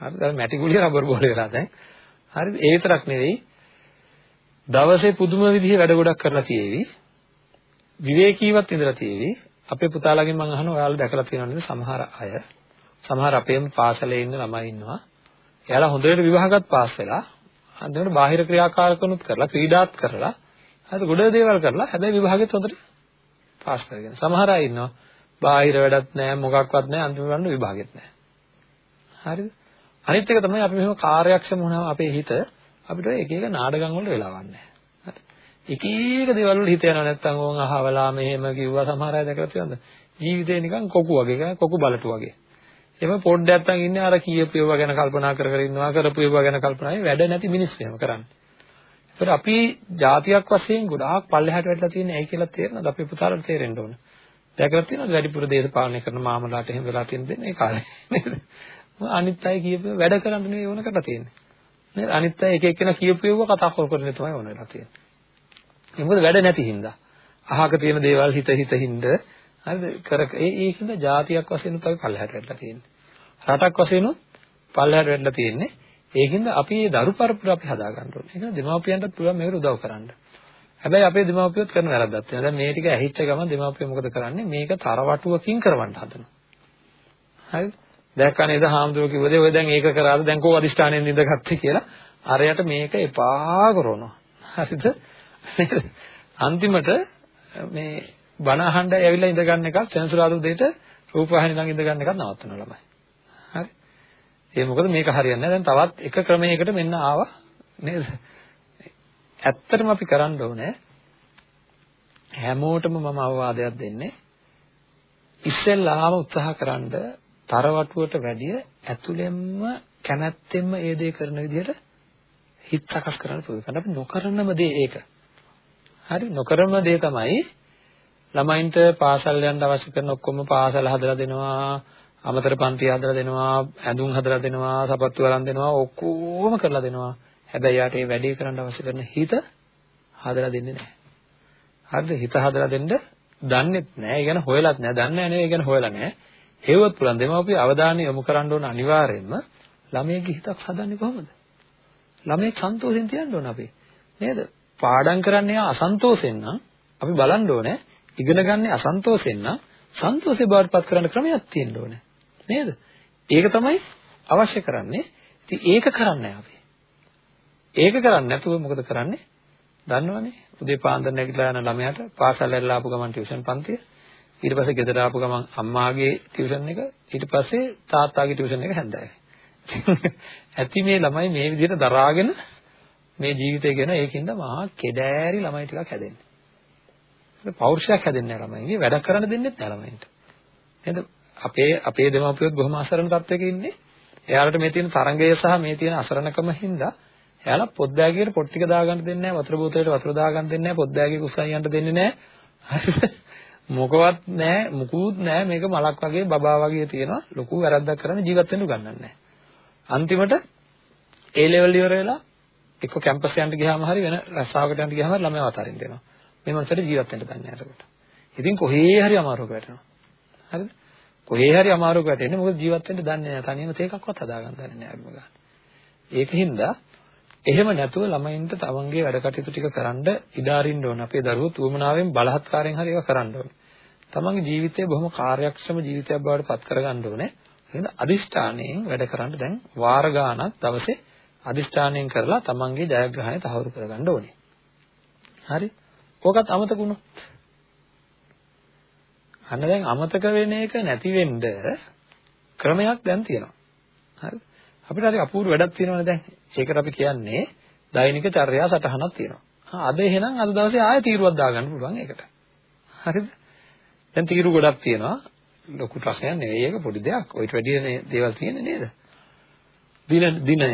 හරිද? දැන් මැටි ගුලිය රබර් බෝලේ වෙලා දැන්. හරිද? ඒ විතරක් නෙවෙයි දවසේ පුදුම විදිහේ වැඩ ගොඩක් කරලා තියෙවි. විවේකීවත් ඉඳලා තියෙවි. අපේ පුතාලාගෙන් මම අහනවා ඔයාලා දැකලා තියෙනවද සමහර අය සමහර අපේම පාසලේ ඉන්න ළමයි ඉන්නවා. එයාලා හොඳට විවාහගත් පාස් වෙලා අන්තිමට බාහිර ක්‍රියාකාරකනුත් කරලා ක්‍රීඩාත් කරලා හරිද? ගොඩ දේවල් කරලා හැබැයි විභාගෙත් හොඳට පාස් කරගෙන. සමහර අය ඉන්නවා බාහිර වැඩක් නැහැ මොකක්වත් නැහැ අන්තිමට වන්න විභාගෙත් නැහැ හරිද? අනිත් එක තමයි අපි මෙහෙම කාර්යක්ෂම වුණාම අපේ හිත අපිට එක එක නාඩගම් වල වෙලාවක් නැහැ හරි. එක එක දේවල් වල හිත යනවා නැත්තම් ඕන් අහවලා මෙහෙම කිව්වා සමහර අය දැකලා තියෙනවද? ජීවිතේ නිකන් කොකු වගේ කොකු බලටු වගේ. එහෙම පොඩ්ඩක් නැත්තම් ඉන්නේ අර කීයපු ඒවා ගැන කල්පනා කර කර ඉන්නවා කරපු ඒවා ගැන කල්පනා වැඩ නැති මිනිස්සු එහෙම කරන්නේ ඒතර අපි જાතියක් වශයෙන් ගොඩාක් පල්ලෙහාට වැටලා තියෙන්නේ ඇයි කියලා තේරෙනවද? අපේ පුතාලට තේරෙන්න ඕන. දැකලා තියෙනවද වැඩිපුර දේශපාලනය කරන මාමලාට එහෙම වෙලා තියෙන දෙන්නේ ඒ කාලේ නේද? අනිත් අය කියපුව වැඩ කරන්න නෙවෙයි ඕන කරලා තියෙන්නේ. නේද? අනිත් අය එක එක්කෙනා කියපු ඒවා කතා කර කර තමයි ඕන වෙලා තියෙන්නේ. ඒ මොකද වැඩ නැති හින්දා. අහක තියෙන දේවල් හිත හිත හින්ද හරිද කර ඒ ඒකින්ද જાතියක් වශයෙන් උත් අපි පල්ලහැට වැටලා තියෙන්නේ. රටක් වශයෙන් උත් පල්ලහැට වැටලා තියෙන්නේ. ඒකින්ද අපි මේ දරු පරපුර අපි හදා ගන්න ඕනේ. ඒක දෙමාපියන්ටත් පුළුවන් මේකට උදව් කරන්න. හැබැයි අපේ දෙමාපියොත් කරන වැරද්දක් තියෙනවා. දැන් මේ ටික ඇහිච්ච ගමන් දෙමාපියෝ මොකද කරන්නේ? මේක තරවටුවකින් කරවන්න හදනවා. හරිද? දැක්කා නේද හාමුදුරුවෝ කිව්වද ඔය දැන් ඒක කරාද දැන් කෝ අදිෂ්ඨානයෙන් ඉඳගත්තේ කියලා අරයට මේක එපා කරනවා. හරිද? [LAUGHS] අන්තිමට මේ බණ අහන්න ඇවිල්ලා ඉඳ ගන්න එකත් සෙන්සුරාදු දෙයට රූපවාහිනිය ළඟ ඉඳ ගන්න එකත් නවත්තනවා ළමයි. හරි. ඒ මොකද මේක හරියන්නේ නැහැ. දැන් තවත් එක ක්‍රමයකට මෙන්න ආවා නේද? ඇත්තටම අපි කරන්න ඕනේ හැමෝටම මම අවවාදයක් දෙන්නේ ඉස්සෙල්ලාම උත්සාහ කරන්ඩ තරවටුවට වැඩිය ඇතුළෙන්ම කැමැත්තෙන්ම ඒ දේ කරන විදිහට හිත සකස් කරන්න පුළුවන්. කරන්න අපි නොකරනම දේ ඒක. හරි නොකරම දේ තමයි ළමයින්ට පාසල් යන්න අවශ්‍ය කරන ඔක්කොම පාසල හදලා දෙනවා අමතර පන්ති හදලා දෙනවා ඇඳුම් හදලා දෙනවා සපත්තු වරන් දෙනවා ඔක්කොම කරලා දෙනවා. හැබැයි යාට මේ වැඩේ කරන්න අවශ්‍ය කරන හිත හදලා දෙන්නේ නැහැ. හරිද? හිත හදලා දෙන්න දන්නෙත් නැහැ. ඒ ගැන හොයලත් නැහැ. දන්නේ නැහැ නෙවෙයි ඒ ගැන හොයලා නැහැ. හේවත් පුළුවන් දෙමාපිය අවධානය යොමු කරන්න ඕන අනිවාර්යයෙන්ම ළමයේ හිතක් හදන්නේ කොහොමද? ළමයේ සන්තෝෂෙන් තියන්න ඕන අපි. නේද? පාඩම් කරන්නේ අසන්තෝෂෙන් නම් අපි බලන්න ඕනේ ඉගෙන ගන්න අසන්තෝෂෙන් නම් සන්තෝෂේ බවට පත් කරන්න ක්‍රමයක් තියෙන්න ඕනේ. නේද? ඒක තමයි අවශ්‍ය කරන්නේ. ඉතින් ඒක කරන්නේ අපි ඒක කරන්නේ නැතුව මොකද කරන්නේ? දන්නවනේ. උදේ පාන්දර නැගිටලා යන ළමයාට පාසල් ඇරලා ආපු ගමන් ටියුෂන් පන්තිය. ඊට පස්සේ ගෙදර ආපු ගමන් අම්මාගේ ටියුෂන් එක. ඊට පස්සේ තාත්තාගේ ටියුෂන් එක හැන්දෑවේ. [LAUGHS] ඇති මේ ළමයි මේ විදිහට දරාගෙන මේ ජීවිතය ගැන ඒකින්ද මහා කෙඩෑරි ළමයි ටිකක් හැදෙන්නේ. ඒක පෞරුෂයක් හැදෙන්නේ නැහැ ළමයින්ගේ වැඩ කරන්න දෙන්නෙත් නැහැ ළමයින්ට. නේද? අපේ අපේ දෙමාපියොත් බොහොම අසරණ තත්වයක ඉන්නේ. එයාලට මේ තියෙන තරංගය සහ මේ තියෙන අසරණකම හින්දා එයාලා පොත් බෑගියට පොත් ටික දාගන්න දෙන්නේ නැහැ වතුර බෝතලයට වතුර දාගන්න දෙන්නේ නැහැ පොත් බෑගිය කුස්සන් යන්න දෙන්නේ නැහැ මොකවත් නැහැ මුකුත් නැහැ මේක මලක් වගේ බබා වගේ තියෙනවා ලොකු වැරද්දක් කරන ජීවත් වෙන්න උගන්නන්නේ නැහැ අන්තිමට ඒ ලෙවල් ඉවර වෙලා එක්ක කැම්පස් යන්න ගියාම හරි වෙන රස්සාවකට යන්න ගියාම හරි ළමයා අතාරින්න දෙනවා. මේ මනසට ජීවත් වෙන්න දන්නේ නැහැ එතකොට. ඉතින් කොහේ හරි අමාරුවක වැටෙනවා. හරිද? කොහේ හරි අමාරුවක වැටෙන්නේ මොකද ජීවත් වෙන්න දන්නේ නැහැ. තනියම තේකක්වත් හදාගන්න දන්නේ නැහැ අම්ම ගන්න. ඒකින්ද එහෙම නැතුව ළමයින්ට තමන්ගේ වැඩ කටයුතු ටික කරන්න ඉඩ අරින්න ඕන. අපේ දරුවෝ තුමනාවෙන් බලහත්කාරයෙන් හරි ඒවා කරන්න ඕනේ. තමන්ගේ ජීවිතය බොහොම කාර්යක්ෂම ජීවිතයක් බවට පත් කරගන්න ඕනේ. එහෙනම් අදිෂ්ඨානයෙන් වැඩ කරන්න දැන් වාර ගාණක් දවසේ අදිෂ්ඨානයෙන් කරලා තමන්ගේ ජයග්‍රහණය තහවුරු කරගන්න ඕනේ. හරි? ඕකත් අමතක වුණොත්. අන්න දැන් අමතක වෙන එක නැති වෙන්න ක්‍රමයක් දැන් තියෙනවා. හරි? අපිට හරි අපූර්ව වැඩක් තියෙනවනේ දැන්. ඒකට අපි කියන්නේ දෛනික චර්යා සටහනක් තියෙනවා. අද එහෙනම් අද දවසේ ආයෙ තීරුවක් දාගන්න පුළුවන් ඒකට. හරිද? දැන් තීරු ගොඩක් තියෙනවා. ලොකු ප්‍රශ්නයක් නෙවෙයි ඒක පොඩි දෙයක්. ඔයිට වැඩි දේවල් තියෙන්නේ නේද? දින දිනය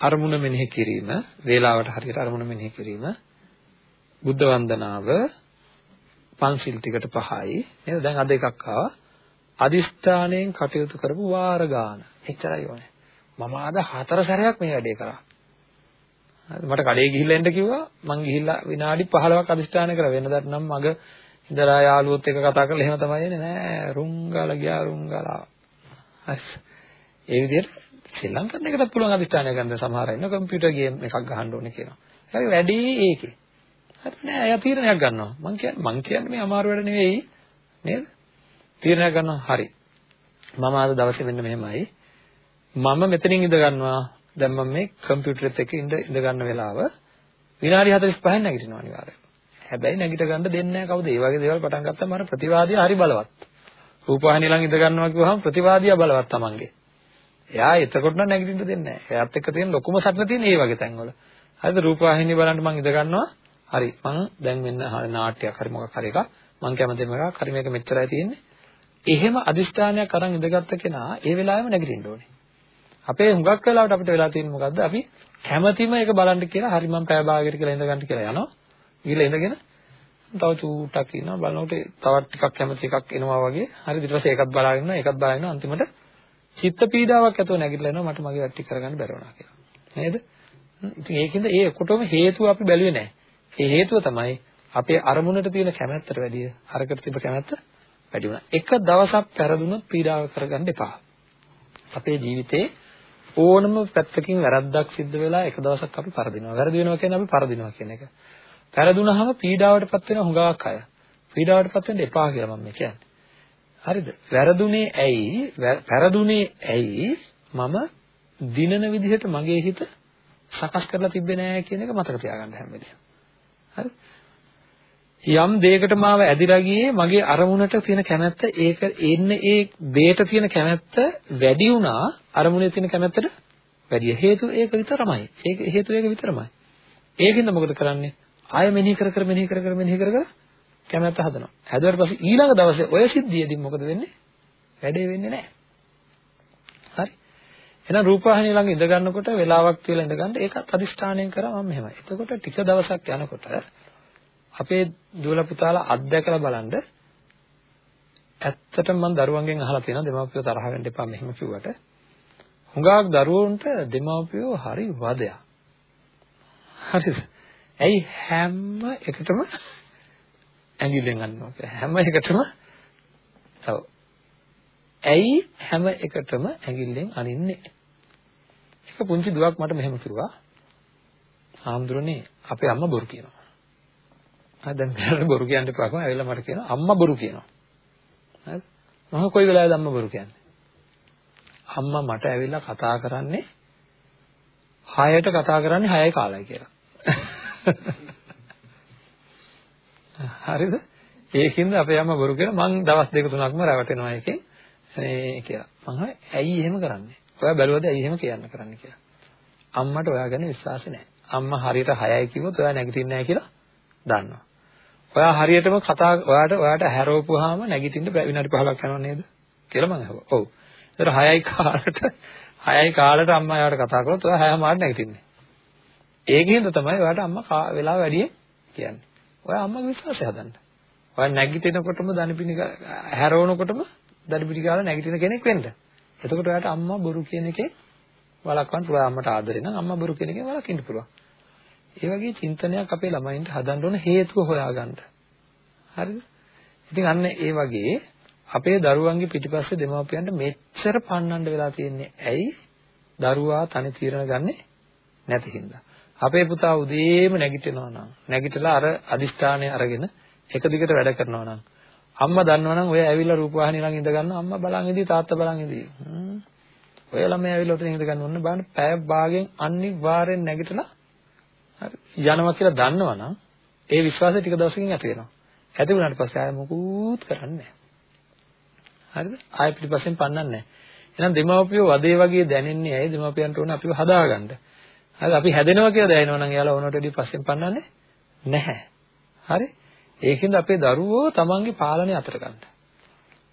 අරමුණ මෙනෙහි කිරීම, වේලාවට හරියට අරමුණ මෙනෙහි කිරීම, බුද්ධ වන්දනාව, පන්සිල් ටිකට පහයි. නේද? දැන් අද එකක් ආවා. අදිස්ථාණයෙන් කටයුතු කරපු වාර ගාන. එච්චරයි ඕනේ. මම අද හතර සැරයක් මේ වැඩේ කරා. මට කඩේ ගිහිල්ලා එන්න කිව්වා. මං ගිහිල්ලා විනාඩි 15ක් අදිස්ථාන කරා. වෙනදාට නම් මග ඉඳලා යාළුවොත් එක්ක කතා කරලා එහෙම තමයි එන්නේ නෑ. රුංගාල ගියා රුංගාලා. හරි. ඒ විදිහට ශ්‍රී ලංකන් එකටත් පුළුවන් අධිෂ්ඨානය ගන්න සමහර අය ඉන්න කම්පියුටර් ගේම් එකක් ගහන්න ඕනේ කියනවා. ඒක වැඩි ඒකේ. හරි නෑ එයා තීරණයක් ගන්නවා. මං කියන්නේ මං කියන්නේ මේ අමාරු වැඩ නෙවෙයි නේද? තීරණයක් ගන්නවා හරි. මම අද දවසේ මෙන්න මෙහෙමයි. මම මෙතනින් ඉඳ ගන්නවා. දැන් මම මේ කම්පියුටරෙත් එක්ක ඉඳ ඉඳ ගන්න වෙලාව විනාඩි 45න් නැගිටිනවා අනිවාර්යයෙන්. හැබැයි නැගිට ගන්න දෙන්නේ නැහැ කවුද? ඒ වගේ දේවල් පටන් ගත්තම අර ප්‍රතිවාදියා හරි බලවත්. රූපවාහිනිය ළඟ ඉඳ ගන්නවා කිව්වහම ප්‍රතිවාදියා බලවත් තමන්ගේ. එයා එතකොට නම් නැගිටින්න දෙන්නේ නැහැ. එයාත් එක්ක තියෙන ලොකුම සටන තියෙන මේ වගේ තැන්වල. හරිද? රූපවාහිනිය බලන්න මං ඉඳ ගන්නවා. හරි. මං දැන් මෙන්න නාට්‍යයක් හරි මොකක් හරි එකක් මං කැමතිම එකක් හරි මේක මෙච්චරයි තියෙන්නේ. එහෙම අදිෂ්ඨානයක් අරන් ඉඳගත්ත කෙනා ඒ වෙලාවෙම නැගිටින්න ඕනේ. අපේ හුඟක් වෙලාවට අපිට වෙලා තියෙන්නේ මොකද්ද? අපි කැමැතිම එක බලන්න කියලා හරි මං පැය භාගයකට කියලා ඉඳ ගන්න කියලා යනවා. ගිහලා ඉඳගෙන තව චූට්ටක් ඉන්නවා බලනකොට තවත් ටිකක් කැමති එකක් එනවා වගේ. හරි ඊට පස්සේ ඒකත් බලාගෙන ඉන්නවා ඒකත් බලාගෙන ඉන්නවා අන්තිමට චිත්ත පීඩාවක් ඇතුව නැගිටලා එනවා මට මගේ වැටි කරගන්න බැරි වුණා කියලා. නේද? ඉතින් ඒකින්ද ඒ ඔකොටම හේතුව අපි බැලුවේ නැහැ. ඒ හේතුව තමයි අපේ අරමුණට තියෙන කැමැත්තට වැඩිය අරකට තිබ්බ කැමැත්ත වැඩි වුණා. එක දවසක් පෙරදුනොත් පීඩාව කරගන්න එපා. අපේ ජීවිතේ ඕනම පැත්තකින් වැරද්දක් සිද්ධ වෙලා එක දවසක් අපි පරදිනවා. වැරදි වෙනවා කියන්නේ අපි පරදිනවා කියන එක. පෙරදුනහම පීඩාවටපත් වෙන හුඟක් අය. පීඩාවටපත් වෙන්න එපා කියලා මම කියන්නේ. හරිද? වැරදුනේ ඇයි? පෙරදුනේ ඇයි? මම දිනන විදිහට මගේ හිත සකස් කරලා තිබ්බේ නෑ කියන එක මතක තියාගන්න හැම වෙලේම. හරි? යම් දෙයකට මාව ඇදිලා ගියේ මගේ අරමුණට තියෙන කැමැත්ත ඒක එන්න ඒ දෙයට තියෙන කැමැත්ත වැඩි වුණා අරමුණේ තියෙන කැමැත්තට වැඩි හේතු ඒක විතරමයි. ඒක හේතු ඒක විතරමයි. ඒකින්ද මොකද කරන්නේ? ආය මෙනෙහි කර කර මෙනෙහි කර කර මෙනෙහි කර කර කැමැත්ත හදනවා. හැදුවට පස්සේ ඊළඟ දවසේ ඔය සිද්ධියදී මොකද වෙන්නේ? වැඩේ වෙන්නේ නැහැ. හරි. එහෙනම් රූපවාහිනිය ළඟ ඉඳ ගන්නකොට වෙලාවක් තියලා ඉඳ ගන්න ඒකත් අදිෂ්ඨානයෙන් කරා මම මෙහෙමයි. එතකොට ටික දවසක් යනකොට අපේ දුවලා පුතාලා අත්දැකලා බලන්න ඇත්තටම මම දරුවන්ගෙන් අහලා තියෙනවා දෙමාපියෝ තරහ වෙන්න එපා මෙහෙම කිව්වට හුඟක් දරුවන්ට දෙමාපියෝ හරි වදයක්. හරිද? ඇයි හැම එකටම ඇඟිල්ලෙන් අන්නවා කියලා. හැම එකටම තව ඇයි හැම එකටම ඇඟිල්ලෙන් අනින්නේ? එක පුංචි දුවක් මට මෙහෙම කිව්වා. ආම්දුරනේ අපේ අම්මා බොරු කියනවා. ආ දැන් මෙයාට බොරු කියන්න එපා කොහොම ඇවිල්ලා මට කියනවා අම්මා බොරු කියනවා. හරිද? මම කොයි වෙලාවෙද අම්මා බොරු කියන්නේ? අම්මා මට ඇවිල්ලා කතා කරන්නේ 6ට කතා කරන්නේ 6යි කාලයි කියලා. [LAUGHS] හරිද? ඒකින්ද අපේ අම්මා බොරු කියලා මං දවස් දෙක තුනක්ම රැවටෙනවා එකෙන් ඒ කියලා. මං ඇයි එහෙම කරන්නේ? ඔයා බැලුවද ඇයි එහෙම කියන්න කරන්නේ කියලා. අම්මට ඔයා ගැන විශ්වාසෙ නැහැ. අම්මා හරියට 6යි කිව්වොත් ඔයා නැගිටින්නේ නැහැ කියලා දන්නවා. ඔයා හරියටම කතා ඔයාට ඔයාට හැරවපුවාම නැගිටින්න විනාඩි 15ක් යනව නේද? කියලා මං අහුවා. ඔව්. ඒතර 6යි කාලට 6යි කාලට අම්මා එයාට කතා කරොත් ඔයා 6 මාට නැගිටින්නේ. ඒකෙන්ද තමයි ඔයාට අම්මා වෙලාව වැඩි කියන්නේ. ඔයා අම්මගේ විශ්වාසය හදන්න. ඔයා නැගිටිනකොටම දණපිනි හැරවනකොටම දණපිනි කාලා නැගිටින කෙනෙක් වෙන්න. එතකොට ඔයාට අම්මා බොරු කියන එකේ වළක්වන්න පුළුවන්. අම්මට ආදරේ නම් අම්මා බොරු කියන එකෙන් වළකින්න පුළුවන්. ඒ වගේ චින්තනයක් අපේ ළමයින්ට හදන්න ඕන හේතුව හොයාගන්න. හරිද? ඉතින් අන්න ඒ වගේ අපේ දරුවන්ගේ පිටිපස්සේ දෙමාපියන්ට මෙච්චර පන්නන්න වෙලා තියෙන්නේ ඇයි? දරුවා තනි තීරණ ගන්නෙ නැති හින්දා. අපේ පුතා උදේම නැගිටිනවා නම් නැගිටලා අර අදිෂ්ඨානය අරගෙන එක දිගට වැඩ කරනවා නම් අම්මා දන්නවනම් ඔය ඇවිල්ලා රූපවාහිනිය ළඟ ඉඳ ගන්න අම්මා බලන් ඉඳී තාත්තා බලන් ඉඳී. ඔය ළමයා ඇවිල්ලා උතන ඉඳ ගන්න ඕන බලන්න පැය භාගෙන් අනිවාර්යෙන් නැගිටලා හරි යනවා කියලා දන්නවනම් ඒ විශ්වාසය ටික දවසකින් ඇති වෙනවා. ඇති වුණාට පස්සේ ආය මොකුත් කරන්නේ නැහැ. හරිද? ආය පිටිපස්සෙන් පන්නන්නේ නැහැ. එහෙනම් දෙමාපියෝ වදේ වගේ දැනෙන්නේ ඇයි? දෙමාපියන්ට ඕන අපිව හදාගන්න. හරි අපි හැදෙනවා කියලා දැනෙනවා නම් එයාලා ඕනට වැඩි පස්සෙන් පන්නන්නේ නැහැ. හරි? ඒකින්ද අපේ දරුවෝ තමන්ගේ පාලනය අතර ගන්න.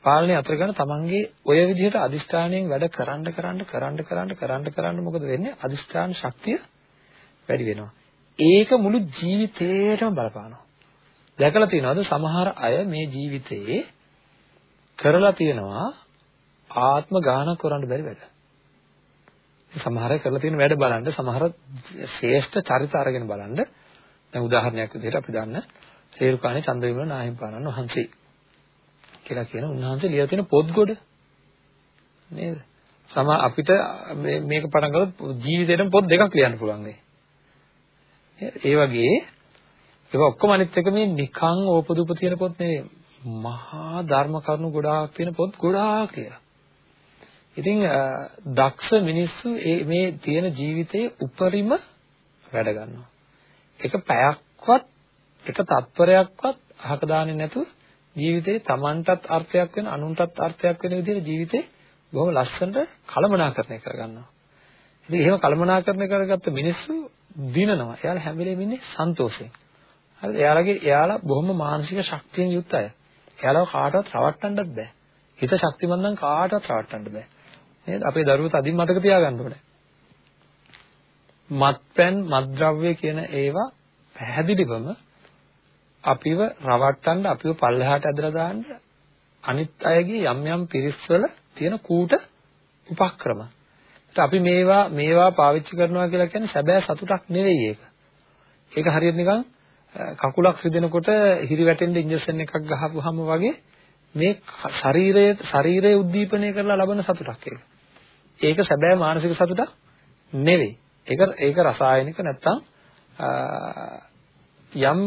පාලනය අතර ගන්න තමන්ගේ ඔය විදිහට අදිස්ථානයෙන් වැඩ කරන්න කරන්න කරන්න කරන්න කරන්න කරන්න මොකද වෙන්නේ? අදිස්ථාන ශක්තිය වැඩි වෙනවා. ඒක මුළු ජීවිතේටම බලපානවා. දැකලා තියෙනවද සමහර අය මේ ජීවිතේ කරලා තියෙනවා ආත්ම ගානක් කරන්න බැරි වැඩ. සමහර අය කරලා තියෙන වැඩ බලන්න සමහර ශ්‍රේෂ්ඨ චරිත අරගෙන බලන්න දැන් උදාහරණයක් විදිහට අපි දන්න හේරුකාණේ චන්ද්‍රවිමල නාහිම්පාණන් වහන්සේ කියලා කියන උන්වහන්සේ ලියලා තියෙන පොත්ගොඩ නේද? සම අපිට මේක පටන් ගත්තොත් ජීවිතේටම පොත් දෙකක් ලියන්න පුළුවන් නේ. ඒ වගේ ඒවා ඔක්කොම අනිත් එක මේ නිකං ඕපදූප තියෙන පොත් නෙවෙයි. මහා ධර්ම කරුණු ගොඩාක් තියෙන පොත් ගොඩාක් කියලා. ඉතින් දක්ෂ මිනිස්සු මේ තියෙන ජීවිතයේ උපරිම වැඩ ගන්නවා. එක පැයක්වත් එක තත්පරයක්වත් අහක දාන්නේ නැතුව ජීවිතේ Tamanටත් අර්ථයක් වෙන අනුන්ටත් අර්ථයක් වෙන විදිහට ජීවිතේ බොහොම ලස්සනට කළමනාකරණය කරගන්නවා. ඉතින් එහෙම කළමනාකරණය කරගත්ත මිනිස්සු දිනනවා. එයාලා හැම වෙලේම ඉන්නේ සන්තෝෂයෙන්. හරිද? එයාලගේ එයාලා බොහොම මානසික ශක්තියෙන් යුක්ත අය. එයාලව කාටවත් රවට්ටන්නත් බෑ. හිත ශක්තිමත් නම් කාටවත් රවට්ටන්න බෑ. නේද? අපේ දරුවෝ තදින් මතක තියාගන්න ඕනේ. මත්පැන් මත්ද්‍රව්‍ය කියන ඒවා පැහැදිලිවම අපිව රවට්ටන්න අපිව පල්ලෙහාට ඇදලා දාන්න අනිත් අයගේ යම් යම් පිරිස්වල තියෙන කූට උපක්‍රම. අපි මේවා මේවා පාවිච්චි කරනවා කියලා කියන්නේ සැබෑ සතුටක් නෙවෙයි ඒක. ඒක හරියට නිකන් කකුලක් රිදෙනකොට හිරි වැටෙන්න ඉන්ජෙක්ෂන් එකක් ගහපුවාම වගේ මේ ශරීරයේ ශරීරය උද්දීපනය කරලා ලබන සතුටක් ඒක. ඒක සැබෑ මානසික සතුටක් නෙවෙයි. ඒක ඒක රසායනික නැත්තම් යම්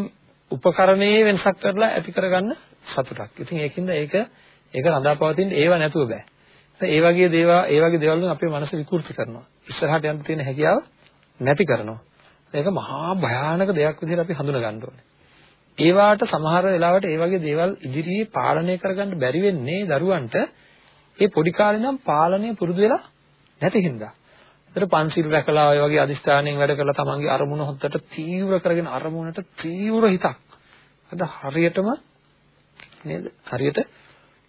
උපකරණයේ වෙනසක් කරලා ඇති කරගන්න සතුටක්. ඉතින් ඒකින්ද ඒක ඒක රඳාපවතින්න ඒව නැතුව බෑ. ඒ වගේ දේවල් ඒ වගේ දේවල් වලින් අපේ මනස විකෘති කරනවා. ඉස්සරහට යන්න තියෙන හැකියාව නැති කරනවා. ඒක මහා භයානක දෙයක් විදිහට අපි හඳුනා ගන්න ඕනේ. ඒ වාට සමහර වෙලාවට ඒ වගේ දේවල් ඉදිරියේ පාලනය කරගන්න බැරි වෙන්නේ දරුවන්ට ඒ පොඩි කාලේ ඉඳන් පාලනය පුරුදු වෙලා නැති හින්දා. ඒතර පන්සිල් රැකලා ඔය වගේ අදිස්ථානයෙන් වැඩ කරලා තමන්ගේ අරමුණ හොද්දට තීව්‍ර කරගෙන අරමුණට තීව්‍ර හිතක්. අද හරියටම නේද? හරියට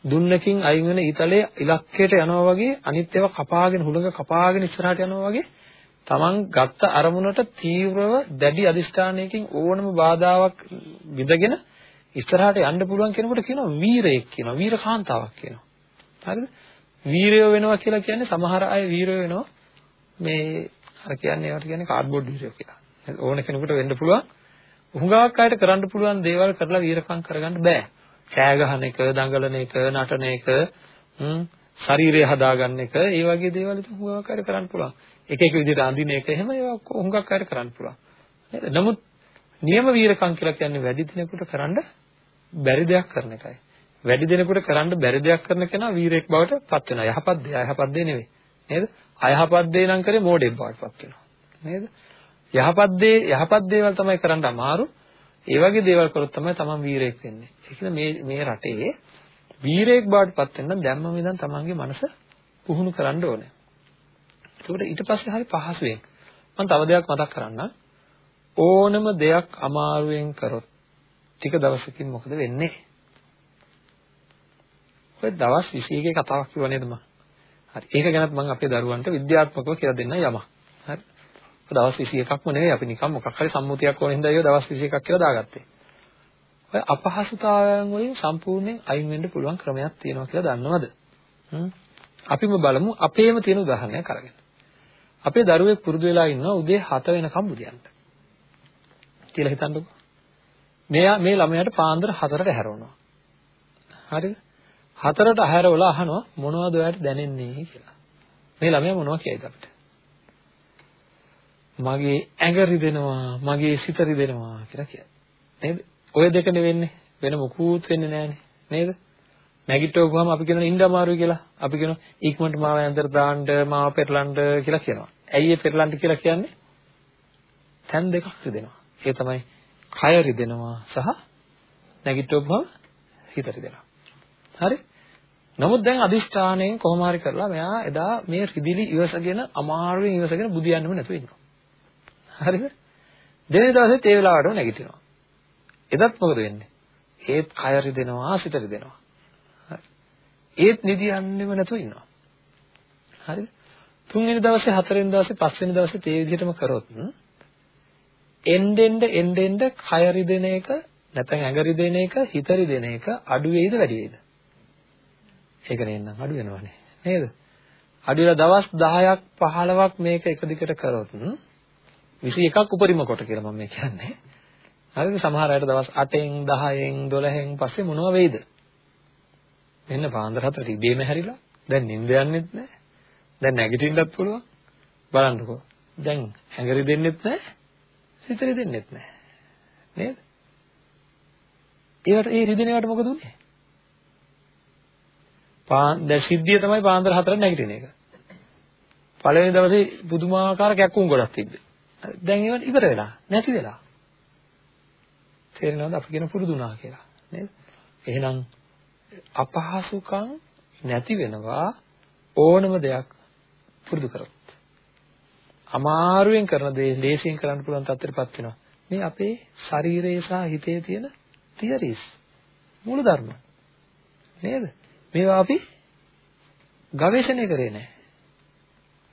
දුන්නකින් අයින් වෙන ඊතලයේ ඉලක්කයට යනවා වගේ අනිත් ඒවා කපාගෙන හුළඟ කපාගෙන ඉස්සරහට යනවා වගේ තමන් ගත්ත අරමුණට තීව්‍රව දැඩි අදිෂ්ඨානයකින් ඕනම බාධාවක් විදගෙන ඉස්සරහට යන්න පුළුවන් කෙනෙකුට කියනවා වීරයෙක් කියනවා වීරකාන්තාවක් කියනවා හරිද වීරයෝ වෙනවා කියලා කියන්නේ සමහර අය වීරයෝ වෙනවා මේ අර කියන්නේ ඒවට කියන්නේ කාඩ්බෝඩ් වීරයෝ කියලා ඕන කෙනෙකුට වෙන්න පුළුවන් හුඟක් අයට කරන්න පුළුවන් දේවල් කරලා වීරකම් කරගන්න බෑ කෑ ගහන එක දඟලන එක නටන එක ශරීරය හදාගන්න එක ඒ වගේ දේවල් ඉතින් හුඟක් අයට කරන්න පුළුවන් එක එක විදිහට අඳින එක එහෙම ඒවා හුඟක් අයට කරන්න පුළුවන්. නේද? නමුත් නියම වීරකම් කියලා කියන්නේ වැඩි දිනෙකට කරන්න බැරි දෙයක් කරන එකයි. වැඩි දිනෙකට කරන්න බැරි දෙයක් කරන කෙනා වීරයෙක් බවට පත් වෙනවා. යහපත් දේ අයහපත් දේ නෙවෙයි. නේද? අයහපත් දේ නම් කරේ මෝඩෙක් බවට පත් වෙනවා. නේද? යහපත් දේ යහපත් දේවල් තමයි කරන්න අමාරු. ඒ වගේ දේවල් කරොත් තමයි තමන් වීරයෙක් වෙන්නේ. ඒ කියන්නේ මේ මේ රටේ වීරයෙක් බවට පත් වෙන්න දැම්මම ඉඳන් තමන්ගේ මනස පුහුණු කරන්න ඕනේ. ඒකට ඊට පස්සේ හරි පහසුවෙන් මම තව දෙයක් මතක් කරන්න ඕනම දෙයක් අමාරුවෙන් කරොත් ටික දවසකින් මොකද වෙන්නේ? ඔය දවස් 21 කතාවක් කිව්ව නේද මම? හරි. ඒක ගැනත් මම අපේ දරුවන්ට විද්‍යාත්මකව කියලා දෙන්න යමක්. හරි. දවස් 21ක්ම නෙවෙයි අපි නිකන් මොකක් හරි සම්මුතියක් ඕන හින්දා ඒක දවස් 21ක් කියලා දාගත්තේ. ඔය අපහසුතාවයන් වලින් සම්පූර්ණයෙන් අයින් වෙන්න පුළුවන් ක්‍රමයක් තියෙනවා කියලා දන්නවද? අපිම බලමු අපේම තියෙන උදාහරණයක් අරගෙන. අපේ දරුවෙක් පුරුදු වෙලා ඉන්නවා උදේ 7 වෙනකම් බුදියන්න. කියලා හිතන්නකෝ. මෙයා මේ ළමයාට පාන්දර 4ට හැරවනවා. හරිද? 4ට හැරවලා අහනවා මොනවද ඔයාලට දැනෙන්නේ කියලා. මේ ළමයා මොනවද කියයිද අපිට? මගේ ඇඟ රිදෙනවා, මගේ සිත රිදෙනවා කියලා කියයි. නේද? ඔය දෙක නෙවෙන්නේ. වෙන මොකුත් වෙන්නේ නැහනේ. නේද? නැගිටවපුවාම අපි කියනවා ඉන්න අමාරුයි කියලා. අපි කියනවා ඉක්මනට මාව ඇඳට දාන්න, මාව පෙරලන්න කියලා කියනවා. ඇයි ඒ පෙරලන්න කියලා කියන්නේ? තැන් දෙකක් රිදෙනවා. ඒ තමයි කය රිදෙනවා සහ නැගිටවපුවාම හිත රිදෙනවා. හරි? නමුත් දැන් අදිෂ්ඨාණයෙන් කොහොම හරි කරලා මෙයා එදා මේ රිදිලි ඉවසගෙන අමාරුවෙන් ඉවසගෙන බුදියන්නම නැතුව ඉන්නවා. හරිද? දෙවෙනි දවසෙත් ඒ වෙලාවටම නැගිටිනවා. එදත් මොකද වෙන්නේ? ඒත් කය රිදෙනවා, සිත රිදෙනවා. ඒත් නිදියන්නේම නැතුව ඉන්නවා. හරිද? තුන්වෙනි දවසේ හතරවෙනි දවසේ පස්වෙනි දවසේ ඒ විදිහටම කරොත් එන්නෙන්ද එන්නෙන්ද කය රිදෙන එක නැත්නම් ඇඟ රිදෙන එක හිත රිදෙන එක අඩු වෙයිද වැඩි වෙයිද? ඒක නේනම් අඩු වෙනවනේ නේද? අඩු වෙලා දවස් 10ක් 15ක් මේක එක දිගට කරොත් 21ක් උපරිම කොට කියලා මම කියන්නේ. හරිද? සමහර අයට දවස් 8න් 10න් 12න් පස්සේ මොනව වෙයිද? මෙන්න පාන්දර හතරට ඉබේම හැරිලා දැන් නිින්ද යන්නෙත් නැහැ. දැන් නැගිටින්නත් පුළුවන්. බලන්නකෝ. දැන් හැඟරි දෙන්නෙත් නැහැ. සිතරි දෙන්නෙත් නැහැ. නේද? ඒවට ඒ රිදෙනවට මොකද උනේ? පාන් දැන් සිද්ධිය තමයි පාන්දර හතරට නැගිටින එක. පළවෙනි දවසේ පුදුමාකාර කැක්කුම් ගොඩක් තිබ්බේ. දැන් ඒවට ඉවර වෙලා නැති වෙලා. තේරෙනවද අපි කියන පුරුදුනා කියලා නේද? එහෙනම් අපහසුකම් නැති වෙනවා ඕනම දෙයක් පුරුදු කරොත්. අමාරුවෙන් කරන දේ ලේසියෙන් කරන්න පුළුවන් තත්ත්වයටපත් වෙනවා. මේ අපේ ශරීරයේ සහ හිතේ තියෙන තියරිස් මූලධර්ම. නේද? මේවා අපි ගවේෂණය කරේ නැහැ.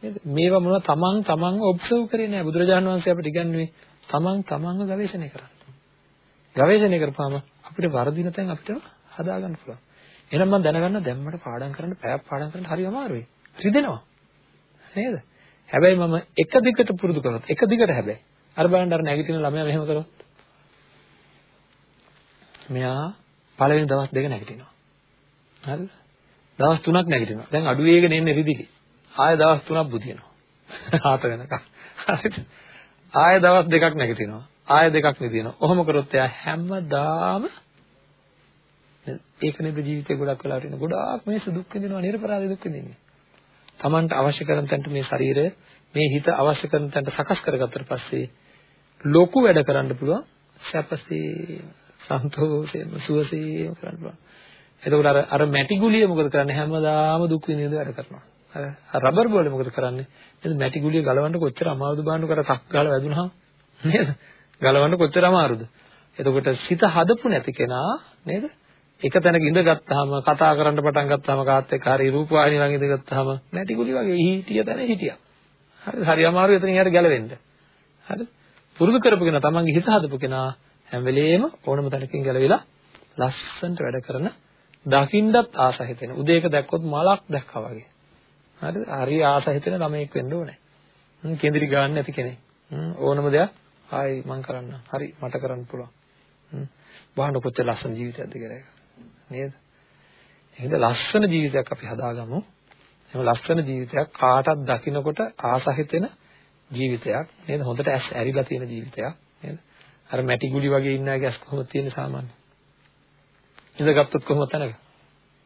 නේද? මේවා මොනවා තමන් තමන්ව ඔබ්සර්ව් කරේ නැහැ. බුදුරජාණන් වහන්සේ අපිට ඉගන්වුවේ තමන් තමන්ව ගවේෂණය කරන්න. ගවේෂණය කරපුවාම අපිට වර්ධින තැන් අපිට හදාගන්න පුළුවන්. එහෙනම් මම දැනගන්න දැම්මට පාඩම් කරන්න පැයක් පාඩම් කරන්න හරි අමාරුයි. රිදෙනවා. නේද? හැබැයි මම එක දිගට පුරුදු කරොත් එක දිගට හැබැයි අර බලන්න අර නැගිටින ළමයා මෙහෙම කරොත් මෙයා පළවෙනි දවස් දෙක නැගිටිනවා. හරිද? දවස් 3ක් නැගිටිනවා. දැන් අඩු වේගෙන එන්නේ රිදිලි. ආය දවස් 3ක් බුදිනවා. ආත වෙනකම්. හරිද? ආය දවස් දෙකක් නැගිටිනවා. ආය දෙකක් නිදිනවා. ඔහොම කරොත් එයා හැමදාම ඒක නේද ජීවිතේ ගොඩක් වෙලාවට ඉන්න ගොඩාක් මිනිස්සු දුක් විඳිනවා නිර්පරාදී දුක් විඳින්නේ. Tamanට අවශ්‍ය කරන තැනට මේ ශරීරය මේ හිත අවශ්‍ය කරන තැනට සකස් කරගත්තට පස්සේ ලොකු වැඩ කරන්න පුළුවන් සැපසේ සන්තෝෂයෙන් සුවසේම කරන්න පුළුවන්. එතකොට අර අර මැටි ගුලිය මොකද කරන්නේ හැමදාම දුක් විඳින වැඩ කරනවා. අර රබර් බෝලේ මොකද කරන්නේ? නේද මැටි ගුලිය ගලවන්න කොච්චර අමාරුද බලන්න කර තක් ගාලා වැදුනහම නේද? ගලවන්න කොච්චර අමාරුද? එතකොට සිත හදපු නැති කෙනා නේද? එක තැනක ඉඳගත්තාම කතා කරන්න පටන් ගත්තාම කාත් එක්ක හරි රූපවාහිනිය ළඟ ඉඳගත්තාම නැටි ගුලි වගේ හිටිය තැන හිටියා. හරි හරි අමාරු එතනින් යට ගැලවෙන්න. හරි පුරුදු කරපු කෙනා තමන්ගේ හිත හදපු කෙනා හැම වෙලේම ඕනම තැනකින් ගැලවිලා ලස්සනට වැඩ කරන දකින්නත් ආස හිතෙන. උදේක දැක්කොත් මලක් දැක්කා වගේ. හරිද? හරි ආස හිතෙන ළමයෙක් වෙන්න ඕනේ. කේන්ද්‍රි ගන්න නැති කෙනෙක්. ඕනම දෙයක් ආයි මං කරන්න. හරි මට කරන්න පුළුවන්. බලන්න කොච්චර ලස්සන ජීවිතයක්ද කියලා ඒක. නේද? එහෙනම් ලස්සන ජීවිතයක් අපි හදාගමු. එහෙනම් ලස්සන ජීවිතයක් කාටත් දකින්නකොට ආස හිතෙන ජීවිතයක් නේද? හොඳට ඇස් ඇරිලා තියෙන ජීවිතයක් නේද? අර මැටි ගුලි වගේ ඉන්න අය ඇස් කොහොමද තියෙන්නේ සාමාන්‍ය? ඉඳගත්තොත් කොහොමද තනක?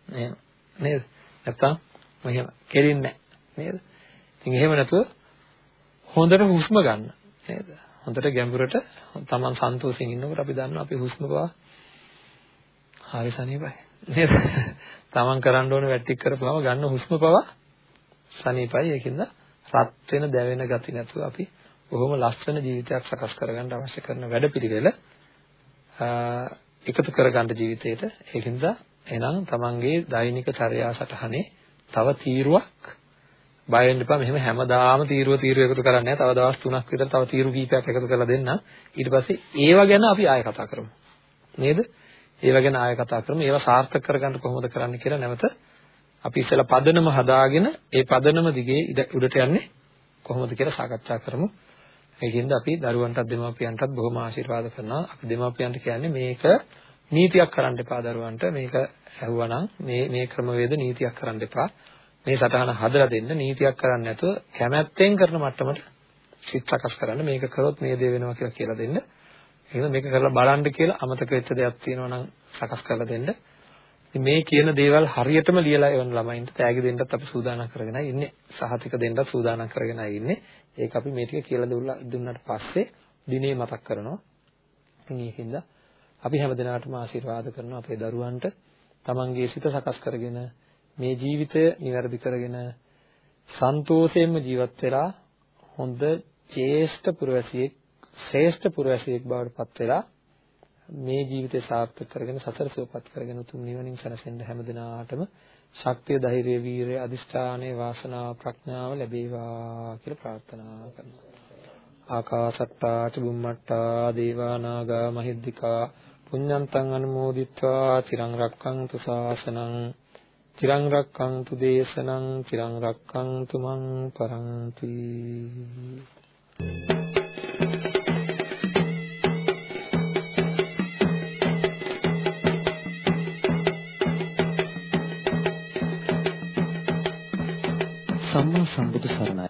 නේද? නේද? නැත්තම් මෙහෙම කෙරින්නේ නේද? ඉතින් එහෙම නැතුව හොඳට හුස්ම ගන්න නේද? හොඳට ගැඹුරට තමන් සන්තෝෂයෙන් ඉන්නකොට අපි දන්නවා අපේ හුස්ම පවා හරි සනීපයි නේද? තමන් කරන්න ඕන වැට්ටික් කරපුවම ගන්න හුස්ම පවා සනීපයි ඒකින්ද රත් වෙන දැවෙන ගති නැතුව අපි බොහොම ලස්සන ජීවිතයක් සකස් කරගන්න අවශ්‍ය කරන වැඩපිළිවෙල එකතු කරගන්න ජීවිතේට ඒකින්ද එහෙනම් තමන්ගේ දෛනික චර්යා සටහනේ තව තීරුවක් බය වෙන්න එපා මෙහෙම හැමදාම තීරුව තීරුව එකතු කරන්නේ නැහැ. තව දවස් 3ක් විතර තව තීරු කීපයක් එකතු කරලා දෙන්න. ඊට පස්සේ ඒවා ගැන අපි ආයෙ කතා කරමු. නේද? ඒවා ගැන ආයෙ කතා කරමු. ඒවා සාර්ථක කරගන්න කොහොමද කරන්න කියලා නැවත අපි ඉස්සෙල්ලා පදනම හදාගෙන ඒ පදනම දිගේ උඩට යන්නේ කොහොමද කියලා සාකච්ඡා කරමු. ඒකින්ද අපි දරුවන්ටත් දෙමාපියන්ටත් බොහොම ආශිර්වාද කරනවා. අපි දෙමාපියන්ට කියන්නේ මේක නීතියක් කරන්න එපා දරුවන්ට. මේක ඇහුවනම් මේ මේ ක්‍රමවේද නීතියක් කරන්න එපා. මේ සටහන හදලා දෙන්න නීතියක් කරන්නේ නැතුව කැමැත්තෙන් කරන මට්ටමට සිත් සකස් කරන්න මේක කරොත් මේ දේ වෙනවා කියලා කියලා දෙන්න. එහෙනම් මේක කරලා බලන්න කියලා අමතක වෙච්ච දෙයක් තියෙනවා නම් සකස් කරලා දෙන්න. මේ කියන දේවල් හරියටම ලියලා එවන ළමයින්ට තෑගි දෙන්නත් අපි සූදානම් කරගෙනයි ඉන්නේ. සහතික දෙන්නත් සූදානම් කරගෙනයි ඉන්නේ. ඒක අපි මේ ටික කියලා දුන්නාට පස්සේ දිනේ මතක් කරනවා. ඉතින් ඒකින්ද අපි හැමදෙනාටම ආශිර්වාද කරනවා අපේ දරුවන්ට තමන්ගේ සිත සකස් කරගෙන මේ ජීවිතය નિවැරදි කරගෙන සන්තෝෂයෙන්ම ජීවත් වෙලා හොඳ ජේෂ්ඨ පුරවැසියෙක් ශ්‍රේෂ්ඨ පුරවැසියෙක් බවට පත් වෙලා මේ ජීවිතය සාර්ථක කරගෙන සතර සුවපත් කරගෙන උතුම් නිවනින් සැනසෙන්න හැමදිනාටම ශක්තිය ධෛර්යය වීරිය අදිෂ්ඨානයේ වාසනාව ප්‍රඥාව ලැබේවා කියලා ප්‍රාර්ථනා කරනවා. ආකාසට්ටා චුම්මට්ටා දේවා නාග මහිද්దికා පුඤ්ඤන්තං අනුමෝදිත්වා චිරං රක්ඛන්තු ශාසනං චිරං රක්ඛන්තු දේශනං චිරං රක්ඛන්තු මං පරන්ති.
සම්මා සම්බුදු සරණයි.